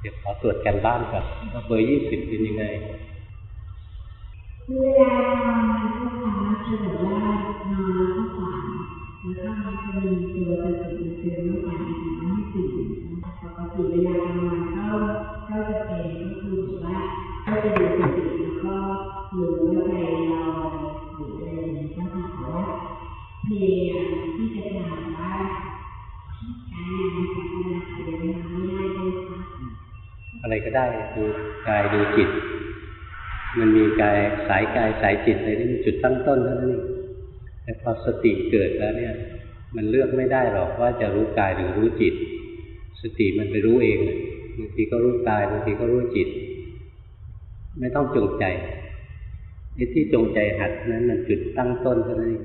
เดี๋ยวขอตรวจกันบ้านก่อนเบอร์ยี่สิบเป็นยังไงเวลาทำก็ทำมักจะแบบว่านอนแล้วก็ฝันแล้วก็มันจะมีตัวสติเตือนว่าฝันอีกไม่ให้ตื่ปกติเวลากลางวันก็ก็จะเป็นก็คือว่าก็จะดูสติแล้วก็รู้ว่าใจเราหรืออะไรอย่างนี้ก็คือแต่ว่าพยายามที่จะทำ อะไรก็ได้ดูกายดูจิต มันมีกายสายกายสายจิตเลยนี่มันจุดตั้งต้นเท่านั้นเองแต่พอสติเกิดแล้วเนี่ย มันเลือกไม่ได้หรอกว่าจะรู้กายหรือรู้จิต สติมันไปรู้เองบางทีก็รู้กายบางทีก็รู้จิต ไม่ต้องจงใจไอ้ที่จงใจหัดนั้นมันจุดตั้งต้นเท่านั้นเอง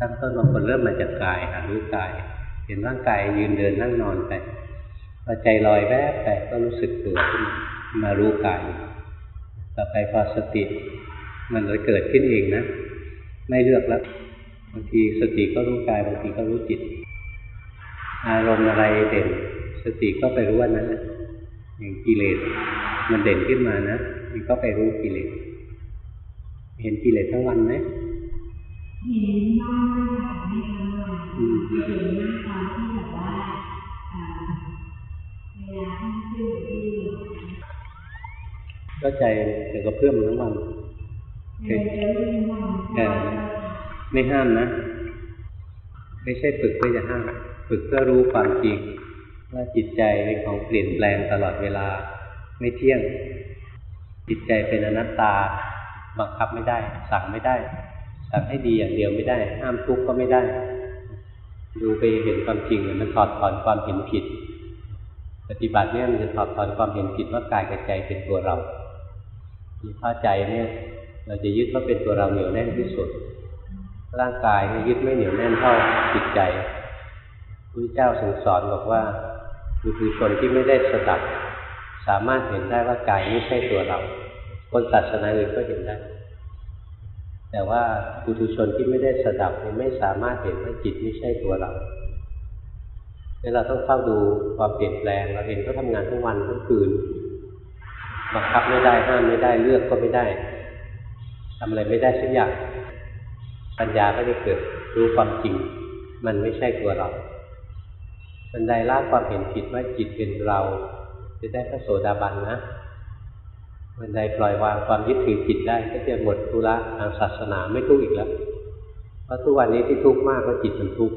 ตั้งต้นบางคนเริ่มมาจากกายหัดรู้กาย เห็นร่างกายยืนเดินนั่งนอนไป พอใจลอยแวบไปก็รู้สึกตัวขึ้นมามารู้กายต่อไปพอสติ มันจะเกิดขึ้นเองนะ ไม่เลือกแล้วบางทีสติก็รู้กายบางทีก็รู้จิต อารมณ์อะไรเด่น สติก็ไปรู้ว่านั้นนะอย่างกิเลสมันเด่นขึ้นมานะมันก็ไปรู้กิเลสเห็นกิเลสทั้งวันไหมเห็นบ้างค่ะไม่ทั้งวันอืมเห็นหน้าตอ ก็ใจเกี่ยวกับเพื่อมทั้งวันเดินเดินทุกวันเออไม่ห้ามนะ ไม่ใช่ฝึกเพื่อจะห้าม ฝึกเพื่อรู้ความจริงว่าจิตใจเป็นของเปลี่ยนแปลงตลอดเวลา ไม่เที่ยง จิตใจเป็นอนัตตา บังคับไม่ได้ สั่งไม่ได้ สั่งให้ดีอย่างเดียวไม่ได้ ห้ามทุกข์ก็ไม่ได้ ดูไปเห็นความจริงมันถอดถอนความเห็นผิด ปฏิบัติเนี่ยมันจะถอดถอนความเห็นผิดว่ากายกับใจเป็นตัวเราถ้าใจเนี่ยเราจะยึดว่าเป็นตัวเราเหนียวแน่นที่สุด ร่างกายเนี่ยยึดไม่เหนียวแน่นเท่าจิตใจพระเจ้าทรงสอนบอกว่าบุคคลที่ไม่ได้สดับสามารถเห็นได้ว่ากายไม่ใช่ตัวเรา คนศาสนาอื่นก็เห็นได้ แต่ว่าบุตุชนที่ไม่ได้สดับไม่สามารถเห็นว่าจิตไม่ใช่ตัวเรา นี่เราต้องเข้าดูความเปลี่ยนแปลง เราเห็นเขาทำงานทั้งวันทั้งคืนบังคับไม่ได้ห้ามไม่ได้เลือกก็ไม่ได้ทำอะไรไม่ได้สักอย่างปัญญาก็จะเกิดรู้ความจริง มันไม่ใช่ตัวเราบันไดละความเห็นผิดว่าจิตเป็นเรา จะได้พระโสดาบันนะบันไดปล่อยวางความยึดถือจิตได้ ก็จะหมดธุระทางศาสนาไม่ทุกข์อีกแล้วเพราะทุกวันนี้ที่ทุกข์มากก็จิตมันทุกข์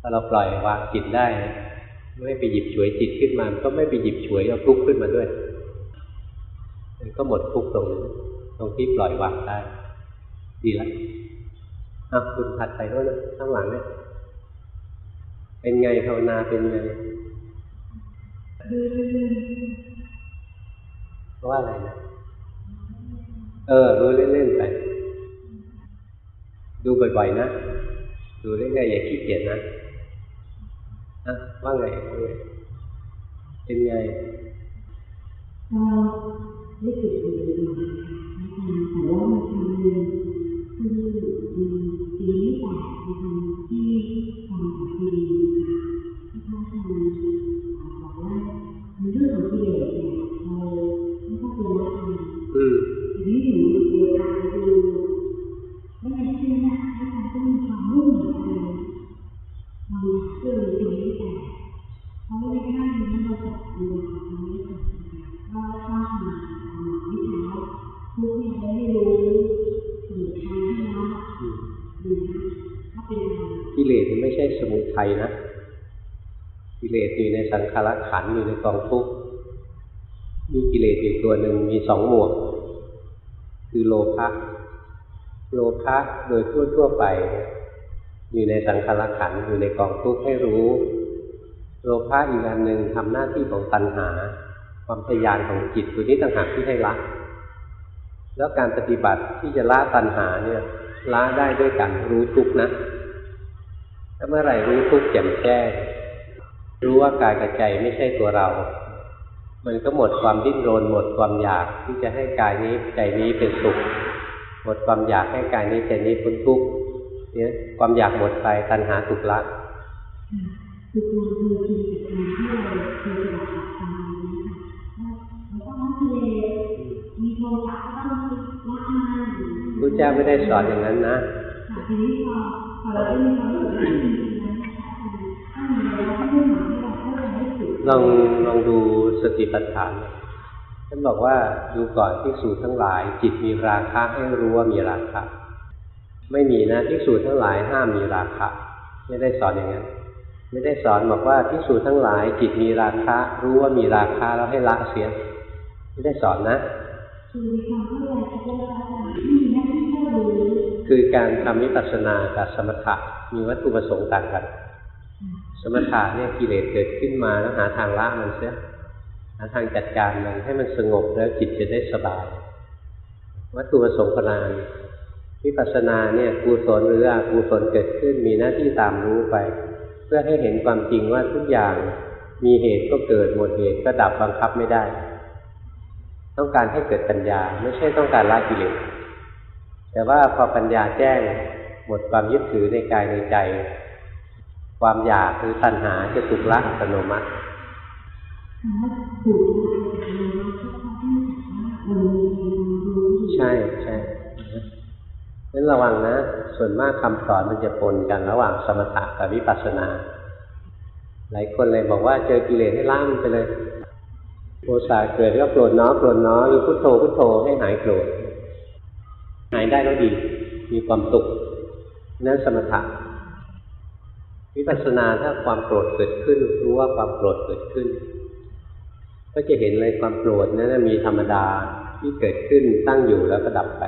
ถ้าเราปล่อยวางจิตได้ ไม่ไปหยิบฉวยจิตขึ้นมา ก็ไม่ไปหยิบฉวยเอาทุกข์ขึ้นมาด้วยมันก็หมดทุกข์ตรงนี้ตรงที่ปล่อยวางได้ ดีแล้วอะคุณผัดไปด้วยนะข้างหลังเนี่ยเป็นไงภาวนาเป็นไงเพราะว่าอะไรนะเออรู้เล่นๆไปดูบ่อยๆนะ ดูเรื่อยๆอย่าขี้เกียจนะ อะว่าไงว่าไงเป็นไงเราได้ฝึกอยู่ดีๆค่ะแต่ว่ามันท มันไม่ใช่สมุทัยนะกิเลสอยู่ในสังขารขันอยู่ในกองทุกข์มีกิเลสอีกตัวหนึ่งมีสองหมวก คือโลภะโลภะโดยทั่วทั่วไป อยู่ในสังขารขันอยู่ในกองทุกข์ให้รู้ โลภะอีกอันหนึ่งทำหน้าที่ของตัณหา ความทะยานของจิตตัวนี้ต่างหากที่ให้ละแล้วการปฏิบัติที่จะละตัณหาเนี่ยละได้ด้วยการรู้ทุกข์นะ ถ้าเมื่อไหร่รู้ทุกข์แจ่มแจ้ง รู้ว่ากายกับใจไม่ใช่ตัวเรา มันก็หมดความดิ้นรน หมดความอยากที่จะให้กายนี้ใจนี้เป็นสุข หมดความอยากให้กายนี้ใจนี้พ้นทุกข์เนี่ยความอยากหมดไปตัณหาถุกละรัต้รัพระเจ้าไม่ได้สอนอย่างนั้นนะ ลองลองดูสติปัฏฐานท่านบอกว่าดูก่อนภิกษุทั้งหลาย จิตมีราคะให้รู้ว่ามีราคะไม่มีนะภิกษุทั้งหลายห้ามมีราคะ ไม่ได้สอนอย่างนั้นไม่ได้สอนบอกว่าภิกษุทั้งหลาย จิตมีราคะ รู้ว่ามีราคะแล้วให้ละเสีย ไม่ได้สอนนะ คือมีความเข้าใจคิดว่าอาจารย์มีหน้าที่แค่รู้คือการทำวิปัสสนากับสมถะมีวัตถุประสงค์ต่างกัน สมถะเนี่ยกิเลสเกิดขึ้นมาแล้วหาทางละมันเสียหาทางจัดการมันให้มันสงบแล้วจิตจะได้สบาย วัตถุประสงค์คนละอันวิปัสสนาเนี่ยกุศลหรืออกุศลเกิดขึ้นมีหน้าที่ตามรู้ไป เพื่อให้เห็นความจริงว่าทุกอย่างมีเหตุก็เกิดหมดเหตุก็ดับบังคับไม่ได้ ต้องการให้เกิดปัญญา ไม่ใช่ต้องการละกิเลสแต่ว่าพอปัญญาแจ้งหมดความยึดถือในกายในใจ ความอยากหรือตัณหาจะถูกละอัตโนมัติคำว่าถูกคือเราก็ต้องที่ว่าเรามีความรู้ใช่ใช่นั้นระวังนะ ส่วนมากคำสอนมันจะปนกันระหว่างสมถะกับวิปัสสนา หลายคนเลยบอกว่าเจอกิเลสให้ล่ามไปเลย โทสะเกิดก็โกรธเน้อโกรธเน้อหรือพุทโธพุทโธให้หายโกรธหายได้ก็ดี มีความสุขนั่นสมถะวิปัสสนาถ้าความโกรธเกิดขึ้น รู้ว่าความโกรธเกิดขึ้น ก็จะเห็นเลยความโกรธนั้นนะมีธรรมดาที่เกิดขึ้นตั้งอยู่แล้วก็ดับไป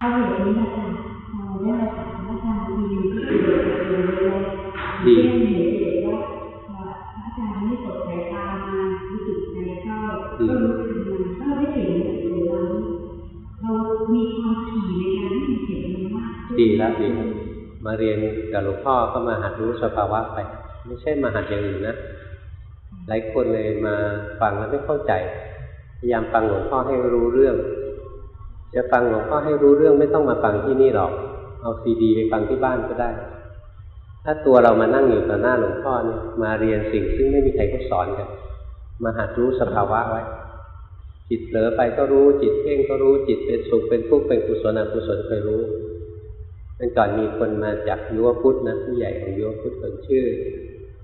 เอาเหตุนี้อาจารย์เราได้ ดีแล้วดีมาเรียนกับหลวงพ่อก็มาหัดรู้สภาวะไป ไม่ใช่มาหัดอย่างอื่นนะหลายคนเลยมาฟังแล้วไม่เข้าใจ พยายามฟังหลวงพ่อให้รู้เรื่อง จะฟังหลวงพ่อให้รู้เรื่องไม่ต้องมาฟังที่นี่หรอก เอาซีดีไปฟังที่บ้านก็ได้ ถ้าตัวเรามานั่งอยู่ต่อหน้าหลวงพ่อเนี่ยมาเรียนสิ่งซึ่งไม่มีใครเขาสอนกัน มาหัดรู้สภาวะไว้ จิตเผลอไปก็รู้จิตเพ่งก็รู้จิตเป็นสุขเป็นทุกข์เป็นกุศลอกุศลเคยรู้ เป็นก่อนมีคนมาจากยุวพุทธนะผู้ใหญ่ของยุวพุทธคนชื่อ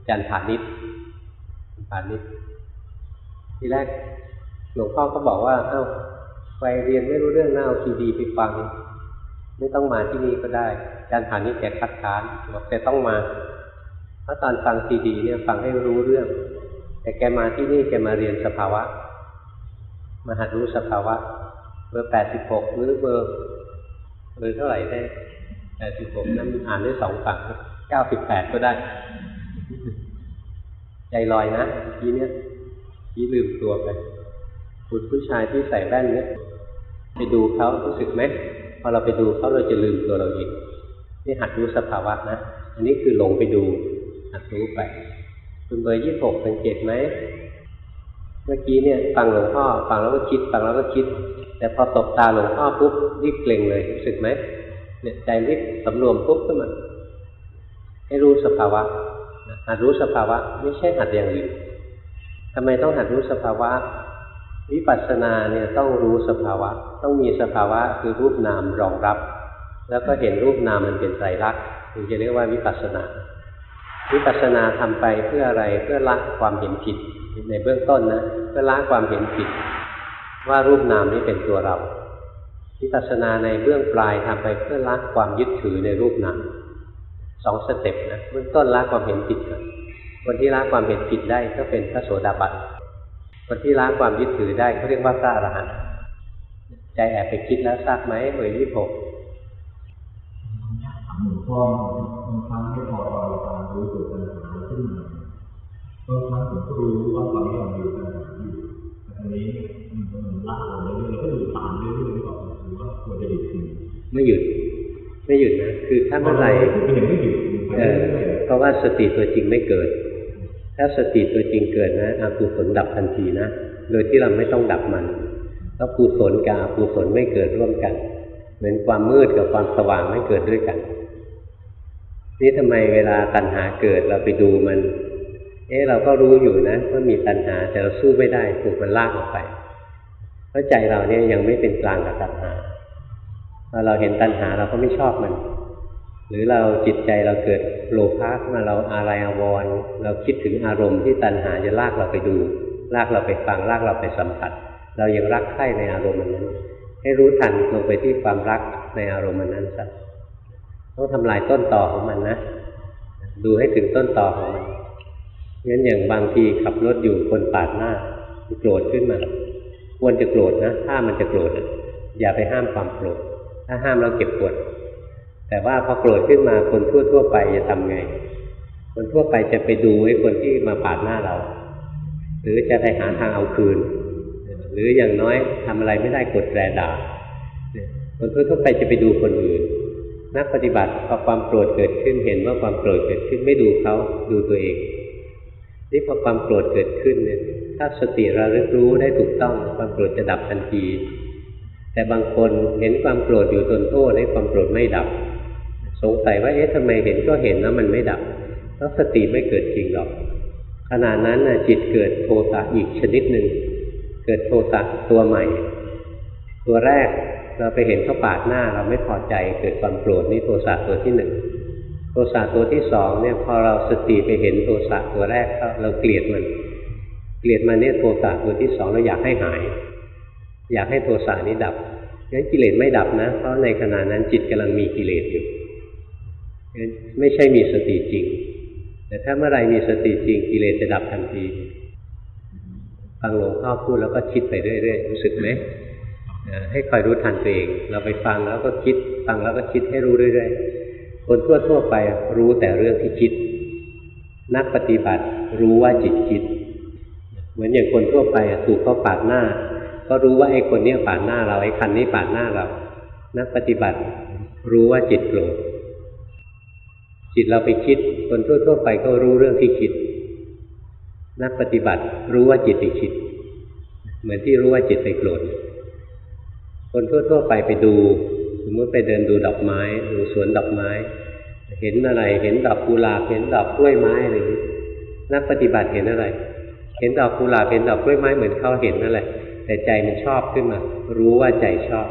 จันทานิชพานิชทีแรกหลวงพ่อก็บอกว่า เอ้าไปเรียนไม่รู้เรื่องน่าเอาซีดีไปฟัง ไม่ต้องมาที่นี่ก็ได้จันทานิชแกคัดค้านบอกแกต้องมาเพราะตอนฟังซีดีเนี่ยฟังให้รู้เรื่อง แต่แกมาที่นี่แกมาเรียนสภาวะมาหัดรู้สภาวะ เบอร์แปดสิบหกหรือเบอร์เบอร์เท่าไหร่ได้ แปดสิบหกนั้นอ่านได้สองฝั่งเก้าสิบแปดก็ได้ ใจลอยนะทีเนี้ยทีลืมตัวไปคุณผู้ชายที่ใส่แว่นเนี่ยไปดูเขารู้สึกไหมพอเราไปดูเขาเราจะลืมตัวเราเองนี่หัดรู้สภาวะนะ อันนี้คือหลงไปดู หัดรู้ไป คุณเบอร์ยี่หกสังเกตไหมเมื่อกี้เนี่ยฟังหลวงพ่อฟังแล้วก็คิดฟังแล้วก็คิด แต่พอตบตาหลวงพ่อปุ๊บรีบเกรงเลยรู้สึกไหม เนี่ยใจรีบสำรวมปุ๊บขึ้นมาให้รู้สภาวะหัดรู้สภาวะ ไม่ใช่หัดอย่างอื่นทำไมต้องหัดรู้สภาวะ วิปัสสนาเนี่ยต้องรู้สภาวะ ต้องมีสภาวะคือรูปนามรองรับ แล้วก็เห็นรูปนามมันเป็นไตรลักษณ์ถึงจะเรียกว่าวิปัสสนา วิปัสสนาทำไปเพื่ออะไรเพื่อละความเห็นผิดในเบื้องต้นนะเพื่อละความเห็นผิด ว่ารูปนามนี้เป็นตัวเรา วิปัสสนาในเบื้องปลายทำไปเพื่อละความยึดถือในรูปนามสองสเต็ปนะเบื้องต้นละความเห็นผิดก่อนคนที่ละความเห็นผิดได้ก็เป็นพระโสดาบันคนที่ละความยึดถือได้เขาเรียกว่าพระอรหันต์ใจแอบไปคิดแล้วทราบไหมเบอร์ยี่หกหลวงพ่อบางครั้งไม่พอเราการรู้สึกปัญหาขึ้นมาบางครั้งผมก็รู้ว่าตอนนี้เราอยู่ปัญหาอยู่แต่ทีนี้มันก็มันลากเราเรื่อย ไม่หยุด ไม่หยุดนะ คือถ้าเมื่อไหร่มันยังไม่หยุดไปเออเรื่อยเพราะว่าสติตัวจริงไม่เกิด ถ้าสติตัวจริงเกิดนะอกุศลดับทันทีนะ โดยที่เราไม่ต้องดับมันแล้วกุศลกับอกุศลไม่เกิดร่วมกัน เหมือนความมืดกับความสว่างไม่เกิดด้วยกัน นี่ทำไมเวลาตัณหาเกิดเราไปดูมัน เอ๊ะเราก็รู้อยู่นะว่ามีตัณหาแต่เราสู้ไม่ได้ถูกมันลากออกไปเพราะใจเราเนี่ยยังไม่เป็นกลางกับตัณหาถพ อเราเห็นตัณหาเราก็ไม่ชอบมัน หรือเราจิตใจเราเกิดโลภะขึ้นมาเราอะไรอาวรณ์เราคิดถึงอารมณ์ที่ตัณหาจะลากเราไปดู ลากเราไปฟังลากเราไปสัมผัส เรายังรักใคร่ในอารมณ์นั้น ให้รู้ทันลงไปที่ความรักในอารมณ์นั้นซะต้องทำลายต้นต่อของมันนะดูให้ถึงต้นต่อของมันงั้นอย่างบางทีขับรถอยู่คนปาดหน้าโกรธขึ้นมาควรจะโกรธนะถ้ามันจะโกรธอย่าไปห้ามความโกรธ ถ้าห้ามเราเก็บปวดแต่ว่าพอโกรธขึ้นมาคนทั่วทั่วไปจะทำไง คนทั่วไปจะไปดูไอ้คนที่มาปาดหน้าเรา หรือจะไปหาทางเอาคืน หรืออย่างน้อยทำอะไรไม่ได้กดแรด่า คนทั่วๆไปจะไปดูคนอื่น นักปฏิบัติพอความโกรธเกิดขึ้นเห็นว่าความโกรธเกิดขึ้นไม่ดูเขาดูตัวเองนี่พอความโกรธเกิดขึ้นเนี่ยถ้าสติระลึกรู้ได้ถูกต้องความโกรธจะดับทันที แต่บางคนเห็นความโกรธอยู่ทนโทษให้ความโกรธไม่ดับ สงสัยว่าเอ๊ะทำไมเห็นก็เห็นแล้วมันไม่ดับแล้วสติไม่เกิดจริงหรอกขณะนั้นนะจิตเกิดโทสะอีกชนิดหนึ่งเกิดโทสะตัวใหม่ ตัวแรกเราไปเห็นเขาปาดหน้าเราไม่พอใจเกิดความโกรธนี่โทสะตัวที่หนึ่งโทสะตัวที่สองเนี่ยพอเราสติไปเห็นโทสะตัวแรกเข้าเราเกลียดมัน เกลียดมันเนี่ยโทสะตัวที่สองเราอยากให้หาย อยากให้โทสะนี้ดับงั้นกิเลสไม่ดับนะ เพราะในขณะนั้นจิตกำลังมีกิเลสอยู่งั้นไม่ใช่มีสติจริง แต่ถ้าเมื่อไรมีสติจริงกิเลสจะดับทันทีฟังหลวงพ่อพูดแล้วก็คิดไปเรื่อยๆรู้สึกไหมให้คอยรู้ทันตัวเอง เราไปฟังแล้วก็คิด ฟังแล้วก็คิดให้รู้เรื่อยๆ คนทั่วทั่วๆไปรู้แต่เรื่องที่คิด นักปฏิบัติรู้ว่าจิตคิด เหมือนอย่างคนทั่วไปถูกเขาปาดหน้า ก็รู้ว่าไอ้คนเนี้ยปาดหน้าเราไอ้คันนี้ปาดหน้าเรา นักปฏิบัติ รู้ว่าจิตโกรธจิตเราไปคิด คนทั่วๆไปก็รู้เรื่องที่คิด นักปฏิบัติรู้ว่าจิตไปคิด เหมือนที่รู้ว่าจิตไปโกรธคนทั่วๆไปไปดูสมมติไปเดินดูดอกไม้ดูสวนดอกไม้ เห็นอะไร เห็นดอกกุหลาบเห็นดอกกล้วยไม้อะไรอย่างนี้นักปฏิบัติเห็นอะไร เห็นดอกกุหลาบเห็นดอกกล้วยไม้เหมือนเขาเห็นนั่นแหละ แต่ใจมันชอบขึ้นมา รู้ว่าใจชอบ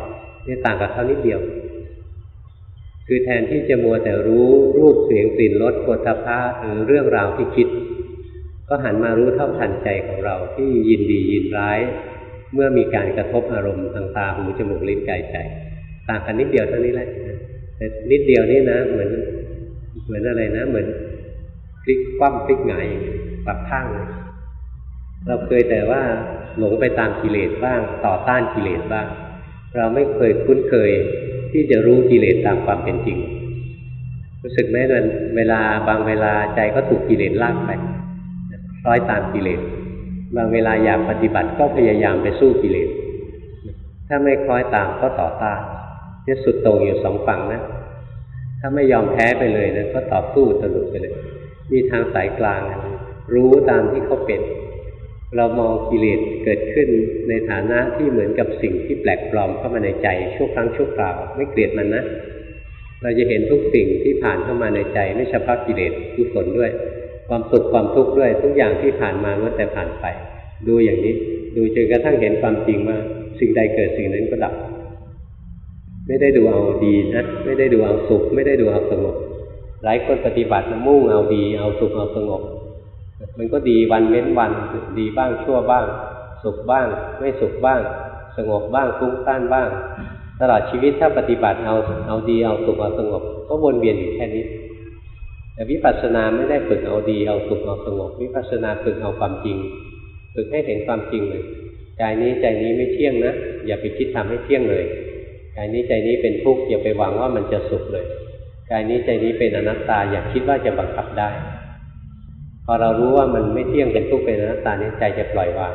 นี่ต่างกับเขานิดเดียว คือแทนที่จะมัวแต่รู้รูปเสียงกลิ่นรสโผฏฐัพะหรือเรื่องราวที่คิด ก็หันมารู้เท่าทันใจของเราที่ยินดียินร้าย เมื่อมีการกระทบอารมณ์ทางตาหูจมูกลิ้นกายใจ ต่างกันนิดเดียวเท่านี้แหละแต่นิดเดียวนี่นะ เหมือน เหมือนอะไรนะ เหมือนพลิกคว่ำพลิกหงายอย่างนี้ปรับข้างเลย เราเคยแต่ว่าหลงไปตามกิเลสบ้าง ต่อต้านกิเลสบ้าง เราไม่เคยคุ้นเคยที่จะรู้กิเลสตามความเป็นจริง รู้สึกไหมมันเวลาบางเวลาใจก็ถูกกิเลสลากไปคล้อยตามกิเลสบางเวลาอยากปฏิบัติก็พยายามไปสู้กิเลส ถ้าไม่คล้อยตามก็ต่อต้านเนี่ยสุดโต่งอยู่สองฝั่งนะ ถ้าไม่ยอมแพ้ไปเลยนะก็ต่อสู้สนุกไปเลย มีทางสายกลาง รู้ตามที่เขาเป็น เรามองกิเลสเกิดขึ้นในฐานะที่เหมือนกับสิ่งที่แปลกปลอมเข้ามาในใจชั่วครั้งชั่วคราวไม่เกลียดมันนะ เราจะเห็นทุกสิ่งที่ผ่านเข้ามาในใจ ไม่เฉพาะกิเลสกุศลด้วย ความสุขความทุกข์ด้วย ทุกอย่างที่ผ่านมาล้วนแต่ผ่านไป ดูอย่างนี้ ดูจนกระทั่งเห็นความจริงว่าสิ่งใดเกิดสิ่งนั้นก็ดับ ไม่ได้ดูเอาดีนะไม่ได้ดูเอาสุข ไม่ได้ดูเอาสงบหลายคนปฏิบัติมุ่งเอาดี เอาสุขเอาสงบ มันก็ดีวันเว้นวันดีบ้างชั่วบ้าง สุขบ้าง ไม่สุขบ้าง สงบบ้างฟุ้งซ่านบ้าง ตลอดชีวิตถ้าปฏิบัติเอาเอาดีเอาสุขเอาสงบ ก็วนเวียนอยู่แค่นี้แต่วิปัสสนาไม่ได้ฝึกเอาดีเอาสุขเอาสงบวิปัสสนาฝึกเอาความจริงฝึกให้เห็นความจริงเลยกายนี้ใจนี้ไม่เที่ยงนะอย่าไปคิดทำให้เที่ยงเลยกายนี้ใจนี้เป็นทุกข์อย่าไปหวังว่ามันจะสุขเลยกายนี้ใจนี้เป็นอนัตตาอย่าคิดว่าจะบังคับได้ พอเรารู้ว่ามันไม่เที่ยงเป็นทุกข์เป็นอนัตตานี้ใจจะปล่อยวาง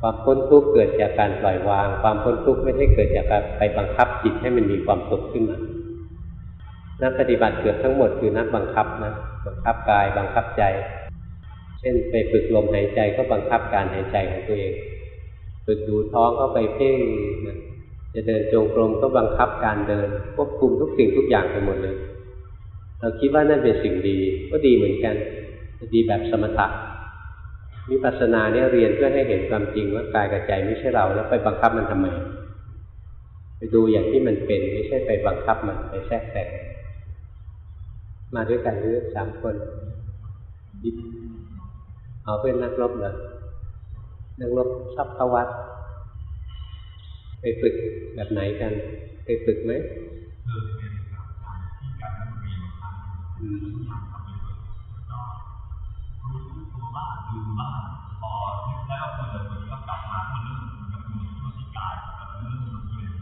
ความพ้นทุกข์เกิดจากการปล่อยวาง ความพ้นทุกข์ไม่ได้เกิดจากการไปบังคับจิตให้มันมีความสุขขึ้นมานักปฏิบัติเกือบทั้งหมดคือนักบังคับนะบังคับกายบังคับใจ เช่นไปฝึกลมหายใจก็บังคับการหายใจของตัวเองฝึกดูท้องก็ไปเพ่งนะจะเดินจงกรมก็บังคับการเดินควบคุมทุกสิ่งทุกอย่างไปหมดเลย เราคิดว่านั่นเป็นสิ่งดีก็ดีเหมือนกัน ดีแบบสมถะวิปัสสนาเนี่ยเรียนเพื่อให้เห็นความจริงว่ากายกับใจไม่ใช่เราแล้วไปบังคับมันทำไม ไปดูอย่างที่มันเป็นไม่ใช่ไปบังคับมันไปแทรกแต่งมาด้วยกันหรือสามคนเอาเพื่อนนักรบเหรอนักรบชอบเข้าวัดไปฝึกแบบไหนกันไปฝึกไหมเออเป็นแบบการที่การนั่งเรียนบางครั้งอืม บ้างลืมบ้างพอนึกได้ว่าควรจะฝึกก็กลับมามันเริ่มมือนกับมือช่วที่กายแบบเริ่มมันเปลี่ยน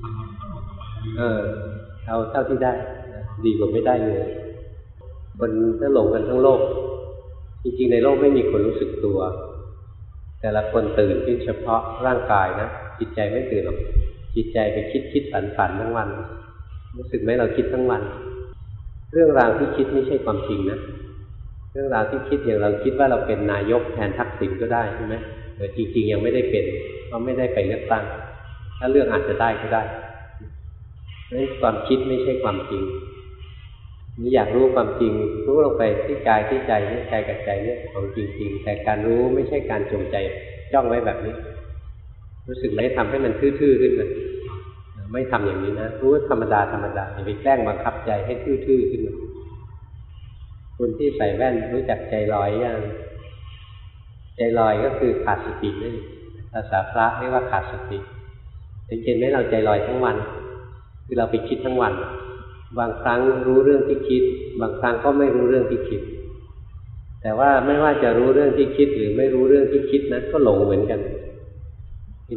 ทำมันก็หลุดออกไปลืมเออเอาเท่าที่ได้ดีกว่าไม่ได้เลยคนถ้าหลงกันทั้งโลก จริงๆ ในโลกไม่มีคนรู้สึกตัว แต่ละคนตื่นเพียงเฉพาะร่างกายนะจิตใจไม่ตื่นหรอกจิตใจไปคิดคิดฝันฝันทั้งวัน รู้สึกไหมเราคิดทั้งวัน เรื่องราวที่คิดไม่ใช่ความจริงนะ รื่องราวที่คิดอย่างเราคิดว่าเราเป็นนายกแทนทักษิณก็ได้ใช่ไหมแต่จริง ๆ ยังไม่ได้เป็นเพราะไม่ได้ไปเลือกตั้ง ถ้าเรื่องอาจจะได้ก็ได้เพราะฉะนั้ความคิดไม่ใช่ความจริงนี่อยากรู้ความจริง รู้ลงไปที่กายที่ใจนี่กายกับใจเนี่ยของจริง ๆ แต่การรู้ไม่ใช่การจงใจจ้องไว้แบบนี้ รู้สึกไหมทำให้มันทื่อๆขึ้นมาไม่ทำอย่างนี้นะรู้ธรรมดาธรรมดาอย่าไปแกล้งบังคับใจให้ทื่อๆขึ้นมา คนที่ใส่แว่นรู้จักใจลอยยังใจลอยก็คือขาดสตินั่นภาษาพระเรียกว่าขาดสติสังเกตไหมเราใจลอยทั้งวัน คือเราไปคิดทั้งวัน บางครั้งรู้เรื่องที่คิด บางครั้งก็ไม่รู้เรื่องที่คิด แต่ว่าไม่ว่าจะรู้เรื่องที่คิดหรือไม่รู้เรื่องที่คิดนะก็หลงเหมือนกัน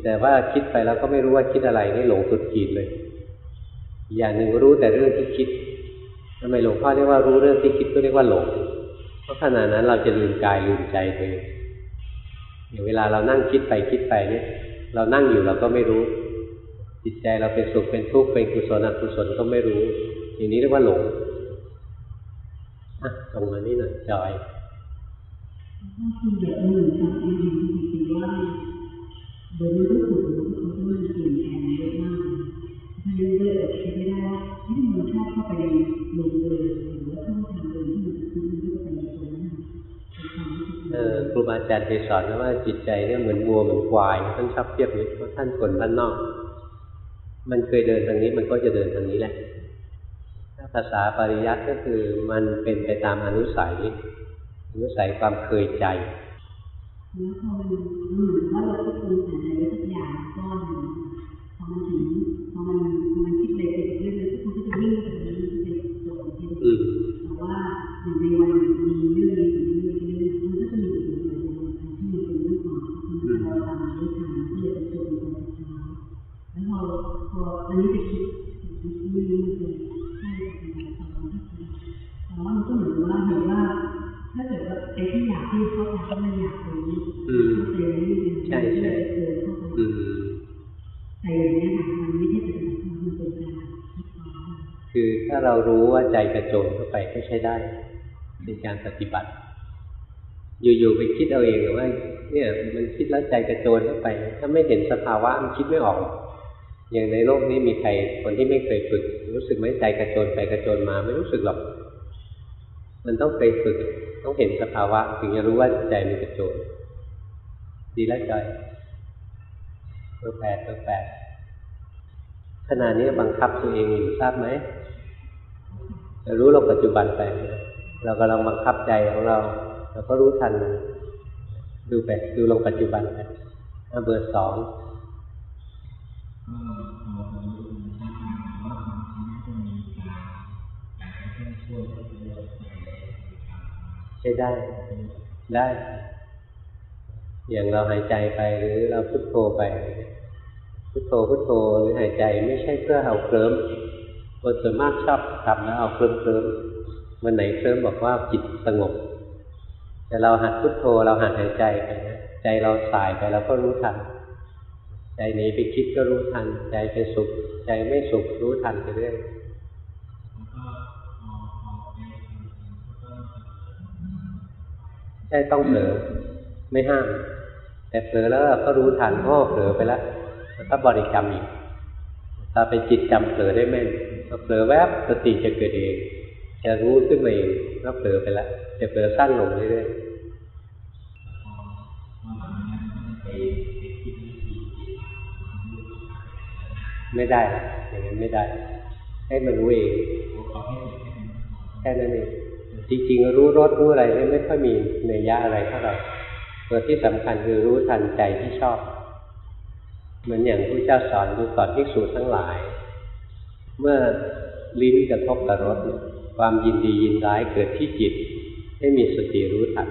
แต่ว่าคิดไปแล้วก็ไม่รู้ว่าคิดอะไรนี่หลงสุดขีดเลย อย่างหนึ่งรู้แต่เรื่องที่คิด ทำไมหลวงพ่อเรียกว่ารู้เรื่องที่คิดก็เรียกว่าหลง เพราะขณะนั้นเราจะลืมกายลืมใจไปอย่างเวลาเรานั่งคิดไปคิดไปเนี่ย เรานั่งอยู่เราก็ไม่รู้ จิตใจเราเป็นสุขเป็นทุกข์เป็นกุศลอกุศลก็ไม่รู้ อย่างนี้เรียกว่าหลงอะตรงมานี่หน่อยจอยถ้าคือแบบเหมือนกับจริงๆจริงว่าโดยไม่รู้สึกหรือเขาจะมันเปลี่ยนแปลงเยอะมากถ้ายังเลยอดคิดไม่ได้ เข้าไปหลงเลยหรือว่าช่องทางเดินที่มันคือมันก็ไปในตัวนั้นครูบาอาจารย์เคยสอนว่าจิตใจเนี่ยเหมือนวัวเหมือนควายท่านชอบเทียบนี้เพราะท่านคนบ้านนอก มันเคยเดินทางนี้มันก็จะเดินทางนี้แหละถ้าภาษาปริยัติก็คือมันเป็นไปตามอนุสัยอนุสัยความเคยใจแล้วพอมันเหมือนว่าเราคิดปรุงแต่ ใช้ได้เป็นการปฏิบัติ อยู่ๆไปคิดเอาเองหรือว่า เนี่ย มันคิดแล้วใจกระโจนเข้าไป ถ้าไม่เห็นสภาวะมันคิดไม่ออก อย่างในโลกนี้มีใครคนที่ไม่เคยฝึก รู้สึกไหมใจกระโจนไปกระโจนมาไม่รู้สึกหรอก มันต้องเคยฝึก ต้องเห็นสภาวะ ถึงจะรู้ว่าใจมันกระโจนดีแล้วจอยเบอร์แปดเบอร์แปดขณะนี้บังคับตัวเองอยู่ทราบไหม จะรู้ลงปัจจุบันไป เรากำลังบังคับใจของเรา เราก็รู้ทัน ดูไปดูลงปัจจุบันไปอะเบอร์สองก็พอเรารู้ธรรมชาติว่าบางทีก็มีการการแค่ช่วยใช้ได้ ได้ อย่างเราหายใจไปหรือเราพุทโธไป พุทโธพุทโธหรือหายใจไม่ใช่เพื่อเอาเคลิ้ม คนส่วนมากชอบทำแล้วเอาเคลิ้มเคลิ้มวันไหนเคลิ้มบอกว่าจิตสงบ แต่เราหัดพุทโธเราหัดหายใจไปนะใจเราสายไปเราก็รู้ทัน ใจหนีไปคิดก็รู้ทัน ใจเป็นสุข ใจไม่สุขรู้ทันไปเรื่อยแล้วก็พอพอไปทำจริงก็ต้องใช่ต้องเผลอไม่ห้าม แต่เผลอแล้วเราก็รู้ทันอ้อเผลอไปแล้วแล้วก็บริกรรมอีกถ้าเป็นจิตจำเผลอได้แม่น พอเผลอแวบสติจะเกิดเองจะรู้ขึ้นมาเองก็เผลอไปแล้วจะเผลอสั้นลงเรื่อยไปไปคิดวิธีจิตทำรูปไม่ได้อย่างนั้นไม่ได้ ให้มันรู้เองแค่นั้นเองจริงๆ รู้รสรู้อะไรไม่ค่อยมีเนยยะอะไรเท่าไหร่ตัวที่สำคัญคือรู้ทันใจที่ชอบ เหมือนอย่างพระเจ้าสอนดูสอนภิกษุทั้งหลาย เมื่อลิ้นกระทบกับรสเนี่ยความยินดียินร้ายเกิดที่จิต ให้มีสติรู้ทัน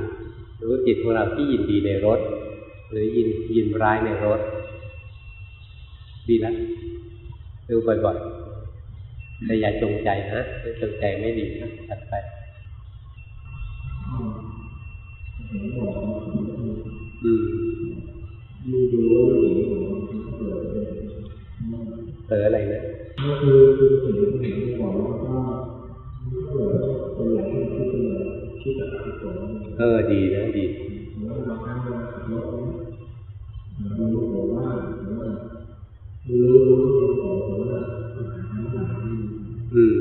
รู้จิตของเราที่ยินดีในรสหรือยินยินร้ายในรสดีแล้วดูบ่อยๆแต่อย่าจงใจนะถ้าจงใจไม่ดีนะตัดไปเห็นบอกว่าอืมดูดูแล้วเห็นบอกว่าเกิดเป็นเผลออะไรนะก็ คือคือสิ่งที่ผมที่บอกว่าถ้าเกิดเป็นอย่างที่คิดเป็นคิดแบบคิดตรงนั้นเออดีนะดีหรือว่าบางครั้งเราขับรถเรารู้ตัวว่าหรือว่ารู้รู้รู้ตัวว่าอาหารทั้งหลายอืม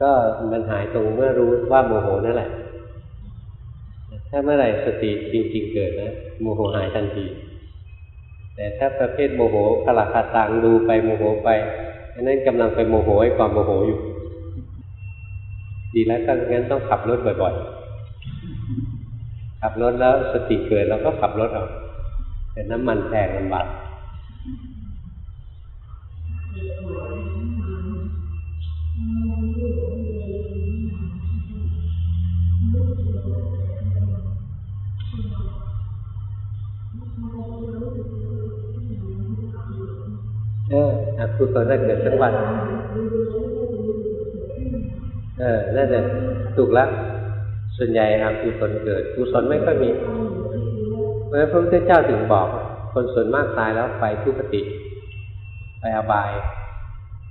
ก็มันหายตรงเมื่อรู้ว่าโมโหนั่นแหละ ถ้าเมื่อไหร่สติจริง ๆ เกิดนะโมโหหายทันที แต่ถ้าประเภทโมโหขลักขาตังดูไปโมโหไปอันนั้นกำลังไปโมโหไอ้ความโมโหอยู่ ดีแล้วถ้างั้นต้องขับรถบ่อยๆ ขับรถแล้วสติเกิดเราก็ขับรถเอกแต่น้ำมันแพงลำบาก เอออกุศลน่ะเกิดทั้งวันเออน่าจะถูกแล้วส่วนใหญ่อกุศลเกิดกุศลไม่ค่อยมี เพราะฉะนั้นพระพุทธเจ้าถึงบอก คนส่วนมากตายแล้วไปทุกติ ไปอบาย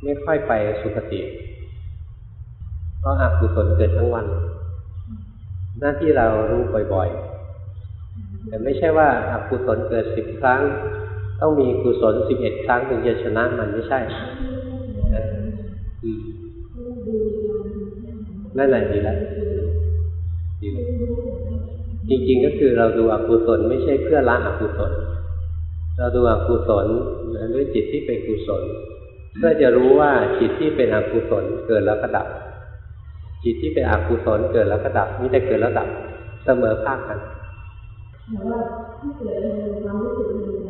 ไม่ค่อยไปสุคติเพราะอกุศลเกิดทั้งวัน หน้าที่เรารู้บ่อยๆ แต่ไม่ใช่ว่าอกุศลเกิดสิบครั้ง ต้องมีกุศลสิบเอ็ดครั้งถึงจะชนะมันไม่ใช่นั่นแหละดีแล้วดีแล้วจริงๆก็คือเราดูอกุศลไม่ใช่เพื่อละอกุศล เราดูอกุศลด้วยจิตที่เป็นกุศล เพื่อจะรู้ว่าจิตที่เป็นอกุศลเกิดแล้วก็ดับ จิตที่เป็นอกุศลเกิดแล้วก็ดับมิแต่เกิดแล้วดับเสมอภาคกัน แต่ว่าที่เกิดในความรู้สึกในใจ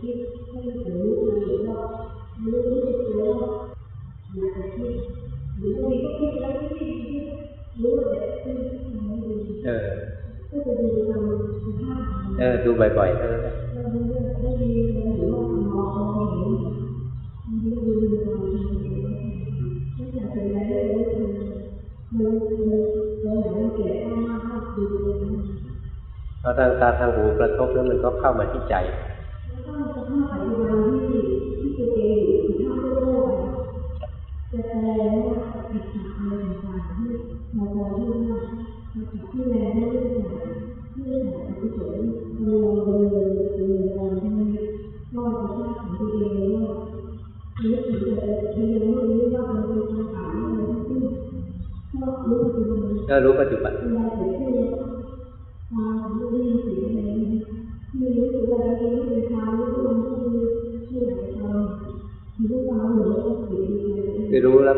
คิดให้ถึงรู้มันหรือว่ารู้รู้สึกตัวว่าอยากจะคิดหรือบางทีก็คิดแล้วคิดคิดรู้ว่าแบบคิดมันไม่ดี พองมันเออดูบ่อยๆเท่านั้นแหละเราดูได้ดีเราถือว่ามองตามเห็นไม่อยากเป็นอะทางตาทางหูกระทบแล้วมันก็เข้ามาที่ใจก็สภาพปัจจุบันที่ที่ตัวเองอยู่สภาพโลกจะแสดงว่าอิจฉาอะไรต่างๆที่เราจะที่ว่าที่แรงไม่ได้จ่ายที่ได้จ่ายอกุศลเราเลยเลยเราใช่ไหมว่าสภาพของตัวเองว่านึกถึงแต่ที่ยังไม่รู้ว่ามันเป็นคำถามอะไรที่ชอบรู้ปัจจุบัน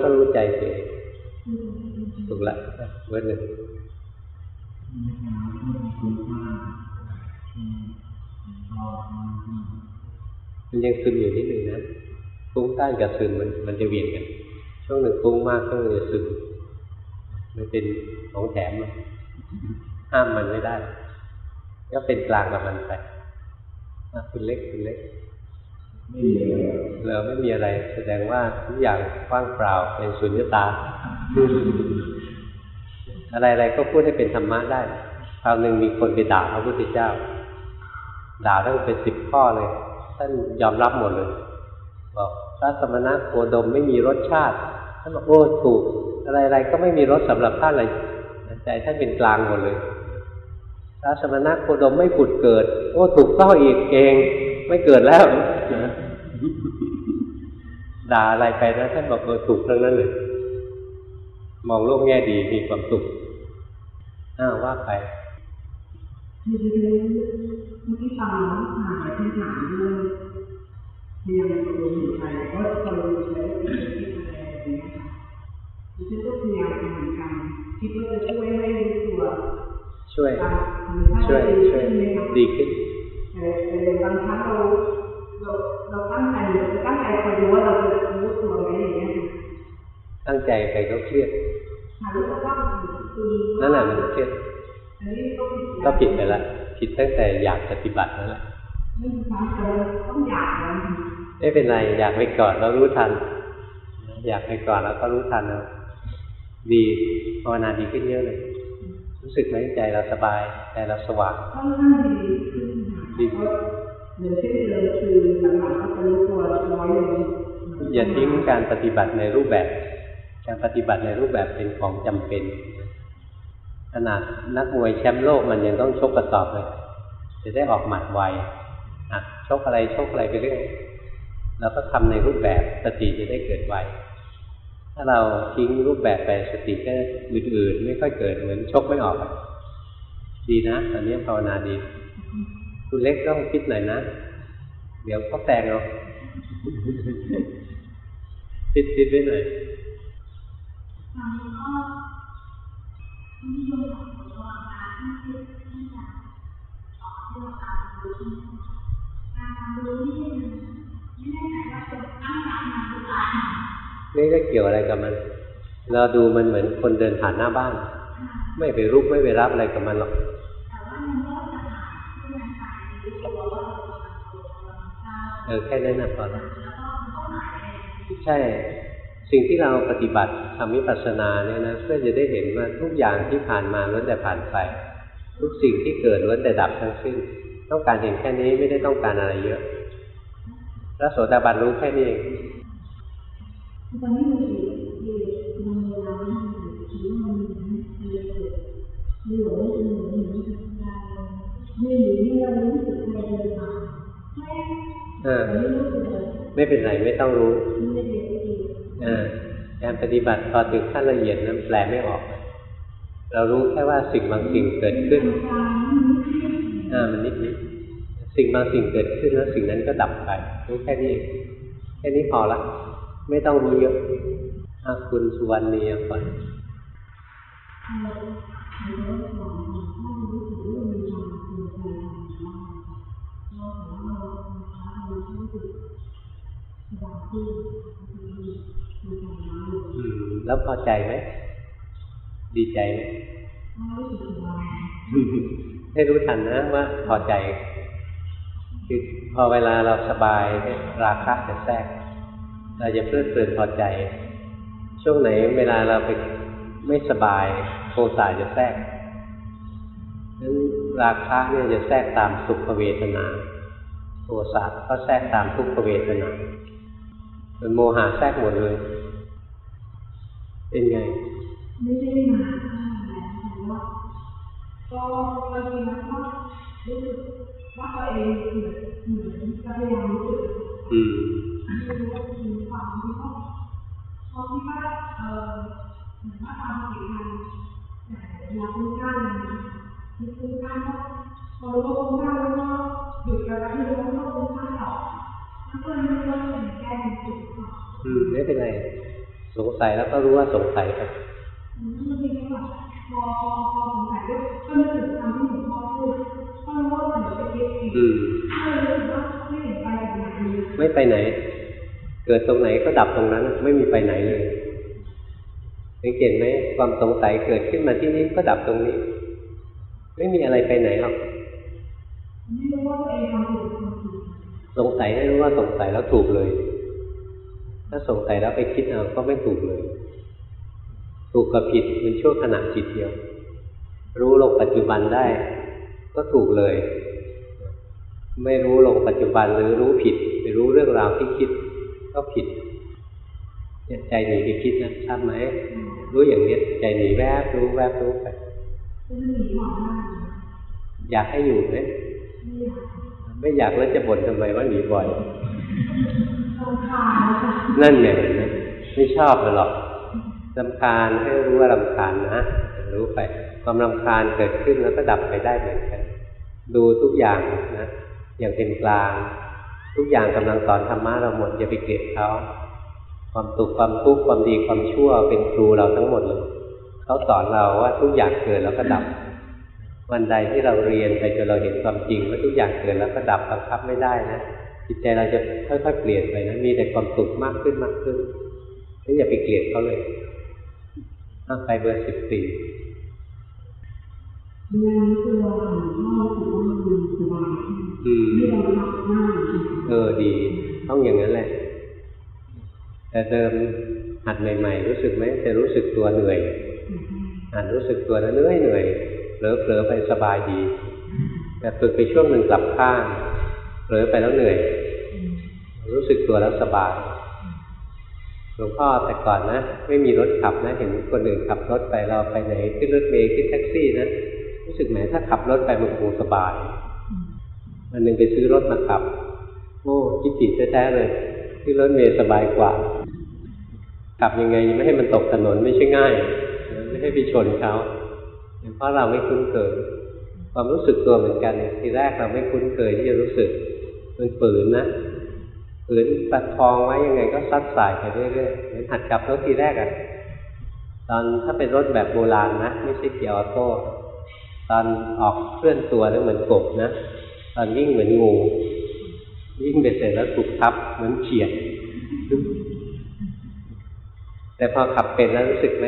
คือรู้แล้วก็รู้ใจตัวเองถูกละเวอร์หนึ่งในทางที่มันคุ้มค่าอืมเรามันยังซึมอยู่นิดหนึ่งนะฟุ้งต้านกับซึมมันมันจะเวียนกันช่วงหนึ่งฟุ้งมากช่วงหนึ่งจะซึมมันเป็นของแถมอะห้ามมันไม่ได้ ก็เป็นกลางกับมันไปอะคุณเล็กคุณเล็ก ไม่มีอะไรเราไม่มีอะไร แสดงว่าทุกอย่างว่างเปล่าเป็นสุญญตา อะไรๆก็พูดให้เป็นธรรมะได้คราวหนึ่งมีคนไปด่าพระพุทธเจ้า ด่าตั้งเป็นสิบข้อเลย ท่านยอมรับหมดเลย บอกพระสมณะโคดมไม่มีรสชาติท่านบอกโอ้ถูก อะไรๆก็ไม่มีรสสำหรับท่านเลยใจท่านเป็นกลางหมดเลยพระสมณะโคดมไม่ผุดเกิด โอ้ถูกต้องอีกเอง ไม่เกิดแล้วด่าอะไรไปนะท่านบอกเออถูกทั้งนั้นเลย มองโลกแง่ดีมีความสุขอ้าวว่าไปคือเมื่อกี้ฟังน้องถ่ายที่ถามเลยพยายามจะดูอยู่ไปก็พอเราดูไปแล้วก็คิดอะไรแบบนี้ค่ะดิฉันก็พยายามทำเหมือนกันคิดว่าจะช่วยให้รู้ตัวช่วยตามธรรมชาติช่วยดีช่วยขึ้นไหมคะดีขึ้น แต่แต่บางครั้งเราเราเราตั้งใจเราตั้งใจคอยดูว่าเราจะรู้ตัวไหมอย่างเงี้ยค่ะตั้งใจไปก็เครียดหารู้ว่าคือนั่นแหละมันเครียดอันนี้ก็ผิดก็ผิดไปละผิดตั้งแต่อยากปฏิบัตินั่นแหละไม่ใช่แต่เราต้องอยากแล้วไม่เป็นไรอยากไปก่อนเรารู้ทัน อยากไปก่อนแล้วก็รู้ทันเอาดีภาวนาดีขึ้นเยอะเลย รู้สึกไหมใจเราสบายใจเราสว่างค่อนข้างดีขึ้น ค่ะก็เหมือนเช่เดิมคือหลังๆก็จะรู้ตัวน้อยลงอย่าทิ้งการปฏิบัติในรูปแบบ การปฏิบัติในรูปแบบเป็นของจำเป็น ขนาดนักมวยแชมป์โลกมันยังต้องชกกระสอบเลย จะได้ออกหมัดไวหัดชกอะไรชกอะไรไปเรื่อยเราก็ทำในรูปแบบสติจะได้เกิดไวถ้าเราทิ้งรูปแบบไปสติก็อื่นๆ ไม่ค่อยเกิดเหมือนชกไม่ออก ดีนะ ตอนนี้ภาวนาดี คุณเล็กต้องคิดหน่อยนะ เดี๋ยวก็แตงเอาคิดคิดไว้หน่อยตอนนี้ก็นิยมของตัวการที่ที่จะต่อที่เราตามรู้การตามรู้นี่ไม่แน่ใจว่าจะตั้งหลักมาหรือเปล่าไม่ได้เกี่ยวอะไรกับมัน เราดูมันเหมือนคนเดินผ่านหน้าบ้าน ไม่ไปรุกไม่ไปรับอะไรกับมันหรอกแต่ว่า เราเออแค่นั้นนะพอแล้วแล้วก็มันก็หายไปใช่ สิ่งที่เราปฏิบัติทำวิปัสสนาเนี่ยนะเพื่อจะได้เห็นว่าทุกอย่างที่ผ่านมาล้วนแต่ผ่านไป ทุกสิ่งที่เกิดล้วนแต่ดับทั้งสิ้น ต้องการเห็นแค่นี้ไม่ได้ต้องการอะไรเยอะพระโสดาบันรู้แค่นี้เองตอนนี้มันอยู่อยู่มันเวลาที่คิดว่ามันมีอะไรเลยู่ที่เรารู้สึกใครเดินผ่าน ไม่เป็นไรไม่ต้องรู้การปฏิบัติพอถึงขั้นละเอียดนั้นแปลไม่ออก เรารู้แค่ว่าสิ่งบางสิ่งเกิดขึ้นอ่ามันนิดนิดสิ่งบางสิ่งเกิดขึ้นแล้วสิ่งนั้นก็ดับไปรู้แค่นี้แค่นี้พอละ ไม่ต้องรู้เยอะอะคุณสุวรรณีก่อน อืม แล้วพอใจไหม ดีใจไหมให้รู้ทันนะว่าพอใจคือพอเวลาเราสบายเนี่ยราคะจะแทรก เราจะเพลิดเพลินพอใจ ช่วงไหนเวลาเราไปไม่สบายโทสะจะแทรกนั้นราคะเนี่ยจะแทรกตามสุขเวทนา โทสะก็แทรกตามทุกขเวทนา ส่วนโมหะแทรกหมดเลย เป็นไง ไม่ได้มาแต่ว่าก็บางทีมันก็รู้สึกว่าตัวเองเหมือนเหมือนพยายามรู้สึก อืม ไม่รู้ว่ามีความที่ว่าพอที่ว่าเออเหมือนว่าตามสิ่งทางแต่เวลาพูดกันมีพูดกันก็พอรู้ว่าพูดกันแล้วก็หยุดกันแล้วที่รู้ว่าพูดกันต่อแ ล้วก็เลยรู้ว่าเป็นแก้เป็นจุดต่ออืมไม่เป็นไร สงสัยแล้วก็รู้ว่าสงสัยไปอืมบางทีก็แบบพอพอพอสงสัยก็ก็นึกถึงคำที่หลวงพ่อพูดก็รู้ว่าเหมือนไปคิดเองอืมก็เลยรู้สึกว่าไม่เห็นไปถึงไหนเลยไม่ไปไหน เกิดตรงไหนก็ดับตรงนั้น ไม่มีไปไหนเลยสังเกตไหมความสงสัยเกิดขึ้นมาที่นี่ก็ดับตรงนี้ ไม่มีอะไรไปไหนหรอกไม่รู้ว่าตัวเองทำถูกหรือทำผิด สงสัยให้รู้ว่าสงสัยแล้วถูกเลย ถ้าสงสัยแล้วไปคิดเอาก็ไม่ถูกเลย ถูกกับผิดมันชั่วขณะจิตเดียว รู้ลงปัจจุบันได้ ก็ถูกเลย ไม่รู้ลงปัจจุบันหรือรู้ผิดไปรู้เรื่องราวที่คิด ก็ผิดเนี่ยใจหนีไปคิดนะทราบไหมรู้อย่างนี้ใจหนีแวบรู้แวบรู้ไปก็จะหนีก่อนหน้าเลยอยากให้อยู่ไหม ไม่อยากไม่อยากแล้วจะบ่นทำไมว่าหนีบ่อยรำคาญแล้วค่ะนั่นไงเห็นไหมไม่ชอบมันหรอกลำคาญให้รู้ว่าลำคาญนะ รู้ไป ความลำคาญเกิดขึ้นแล้วก็ดับไปได้เหมือนกัน ดูทุกอย่างนะอย่างเป็นกลาง ทุกอย่างกำลังสอนธรรมะเราหมดอย่าไปเกลียดเขาความสุขความทุกข์ความดีความชั่วเป็นครูเราทั้งหมดเลยเขาสอนเราว่าทุกอย่างเกิดแล้วก็ดับ วันใดที่เราเรียนไปจนเราเห็นความจริงว่าทุกอย่างเกิดแล้วก็ดับบังคับไม่ได้นะจิตใจเราจะค่อยๆเปลี่ยนไปนะมีแต่ความสุขมากขึ้นมากขึ้นไม่อย่าไปเกลียดเขาเลยตั้งไปเบอร์สิบสี่เวลาที่เราอ่านข้อรู้สึกว่ามันสบายขึ้นอืมที่เราพักมากเออดี ต้องอย่างนั้นแหละ แต่เดิมหัดใหม่ ๆ รู้สึกไหมจะรู้สึกตัวเหนื่อยหัดรู้สึกตัวแล้วเหนื่อยเหนื่อย เผลอเผลอไปสบายดี แต่ฝึกไปช่วงหนึ่งกลับข้างเผลอไปแล้วเหนื่อย รู้สึกตัวแล้วสบายหลวงพ่อแต่ก่อนนะ ไม่มีรถขับนะ เห็นคนอื่นขับรถไปเราไปไหนขึ้นรถเมล์ขึ้นแท็กซี่นะรู้สึกแหมถ้าขับรถไปมันคงสบายวันหนึ่งไปซื้อรถมาขับโอ้คิดผิดแท้ๆเลยที่รถเมล์สบายกว่าขับยังไงไม่ให้มันตกถนนไม่ใช่ง่าย ไม่ให้ไปชนเขา เพราะเราไม่คุ้นเคยความรู้สึกตัวเหมือนกันทีแรกเราไม่คุ้นเคยที่จะรู้สึกมันฝืนนะฝืนประคองไว้ยังไงก็ซัดสายไปเรื่อยๆเหมือนหัดขับรถทีแรกอะตอนถ้าเป็นรถแบบโบราณนะไม่ใช่เกียร์ออโต้ตอนออกเคลื่อนตัวแล้วเหมือนกบนะตอนวิ่งเหมือนงูวิ่งไปเสร็จแล้วถูกทับเหมือนเฉียดแต่พอขับเป็นแล้วรู้สึกไหม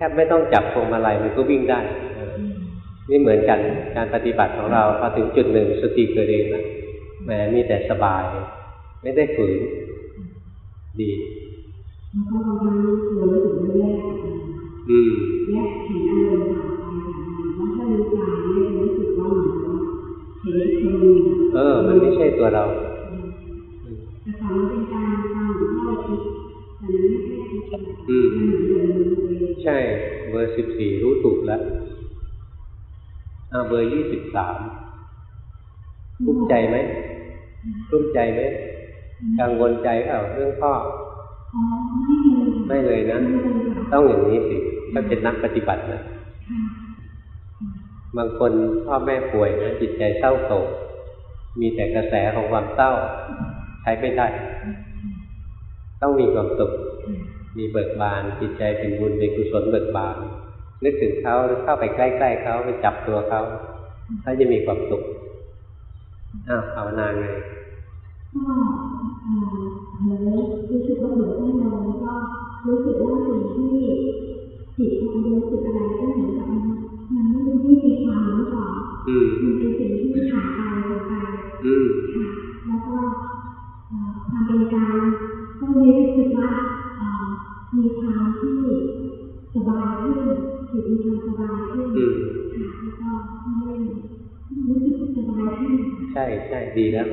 ทบไม่ต้องจับพวงมาลัยมันก็วิ่งได้เออนี่เหมือนกันการปฏิบัติของเราพอถึงจุดหนึ่งสติเกิดเองนะแหมมีแต่สบาย ไม่ได้ฝืนดีแล้วก็บางครั้งตัวรู้สึกว่าแยกออกมาอืมแยกเห็นอารมณ์ผ่านไปผ่านมาแล้วถ้ารู้กายเนี่ยจะรู้สึกว่าเหมือนกับเห็นคนหนึ่งเออ มันไม่ใช่ตัวเราแต่ก่อนมันเป็นการทำหรือว่าคิดแต่มันไม่ใช่คิดนะอืมมันเหมื อนเดิมใช่เบอร์สิบสี่รู้ถูกแล้วอ่าเบอร์ยี่สิบสามรุ่มใจไหมรุ่มใจไหมกังวลใจเปล่าเรื่องพ่อไม่เลยนะ ต้องอย่างนี้สิถ้าเป็นนักปฏิบัตินะบางคนพ่อแม่ป่วยนะจิตใจเศร้าโศกมีแต่กระแสของความเศร้าใช้ไม่ได้ ต้องมีความสุข มีเบิกบานจิตใจเป็นบุญเป็นกุศลเบิกบาน นึกถึงเขาหรือเข้าไปใกล้ๆเขาไปจับตัวเขาเขาจะมีความสุขอ้าวภาวนาไงก็เอ่อเหมือนรู้สึกว่าเหมือนได้นอนแล้วก็รู้สึกว่าสิ่งที่จิตมันรู้สึกอะไรก็เหมือนกับมันมันไม่ได้มีความรู้ก่อนอืมมันเป็นสิ่งที่ผ่านไปผ่านไปอืมค่ะแล้วก็เอ่อความเป็นกลางก็เลยรู้สึกว่าเอ่อ มีความที่สบายขึ้นจิตมีความสบายขึ้นอืมค่ะแล้วก็ไม่รู้สึกสบายขึ้นใช่ใช่ดีแล้ว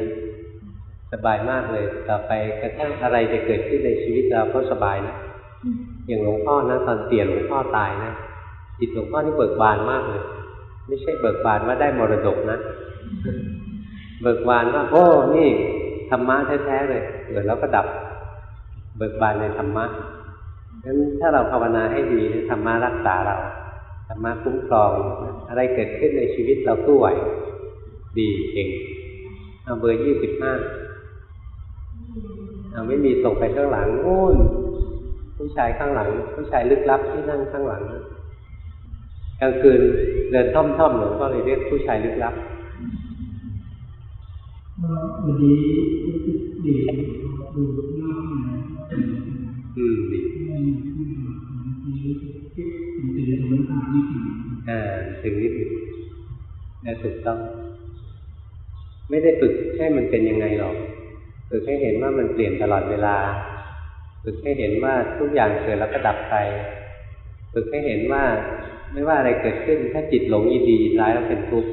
สบายมากเลย ต่อไปกระทั่งอะไรจะเกิดขึ้นในชีวิตเราก็สบายนะ อย่างหลวงพ่อนะตอนเสียหลวงพ่อตายนะจิตหลวงพ่อนี่เบิกบานมากเลย ไม่ใช่เบิกบานว่าได้มรดกนะ เบิกบานว่าโอ้นี่ธรรมะแท้ๆเลยเกิดแล้วก็ดับ เบิกบานในธรรมะ งั้นถ้าเราภาวนาให้ดีธรรมะรักษาเราธรรมะคุ้มครอง อะไรเกิดขึ้นในชีวิตเราตู้ไหว ดีเก่งเอาเบอร์ยี่สิบห้าเอาไม่มีส่งไปข้างหลังโอ้นผู้ชายข้างหลัง ผู้ชายลึกลับที่นั่งข้างหลังนะกลางคืนเดินท่อมๆหลวงพ่อเลยเรียกผู้ชายลึกลับวันนี้รู้สึกดีดูมากนะ อืมดีไม่ไม่ไม่รู้สึกที่เป็นธรรมชาติที่ถึงอ่าถึงนิดหนึ่งแต่ถูกต้อง ไม่ได้ฝึกให้มันเป็นยังไงหรอก ฝึกให้เห็นว่ามันเปลี่ยนตลอดเวลา ฝึกให้เห็นว่าทุกอย่างเกิดแล้วก็ดับไป ฝึกให้เห็นว่าไม่ว่าอะไรเกิดขึ้น ถ้าจิตหลงยินดียินร้ายแล้วเป็นทุกข์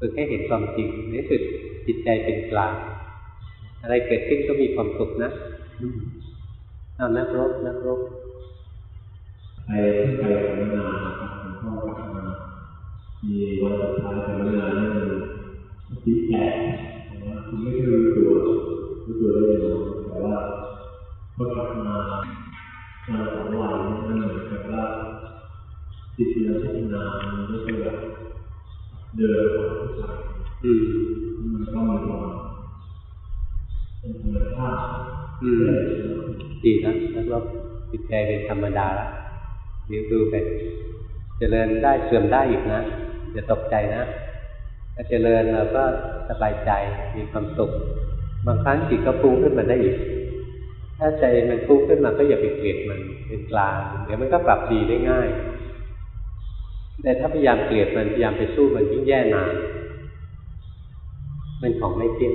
ฝึกให้เห็นความจริงในที่สุดจิตใจเป็นกลาง อะไรเกิดขึ้นก็มีความสุขนะ เอานักรบนักรบไปที่ไปสัมมนาครับหลวงพ่อกลับมามีวันสุดท้ายสัมมนาเนี่ยมันชี้แจงว่าคุณไม่เคยรู้ตัวรู้ตัวได้ยังแต่ว่าพอกลับมามาสองวันมันเหมือนกับว่าจิตเราพัฒนามันก็จะแบบเดินผ่านผู้ชายอืมมันก็มีความเป็นธรรมชาติ อืมดีนะแล้วก็จิตใจเป็นธรรมดาละเดี๋ยวดูไปเจริญได้เสื่อมได้อีกนะอย่าตกใจนะถ้าเจริญเราก็สบายใจมีความสุข บางครั้งจิตก็ฟุ้งขึ้นมาได้อีก ถ้าใจมันฟุ้งขึ้นมาก็อย่าไปเกลียดมันเป็นกลางเดี๋ยวมันก็ปรับดีได้ง่าย แต่ถ้าพยายามเกลียดมันพยายามไปสู้มันยิ่งแย่นานมันของไม่เที่ยง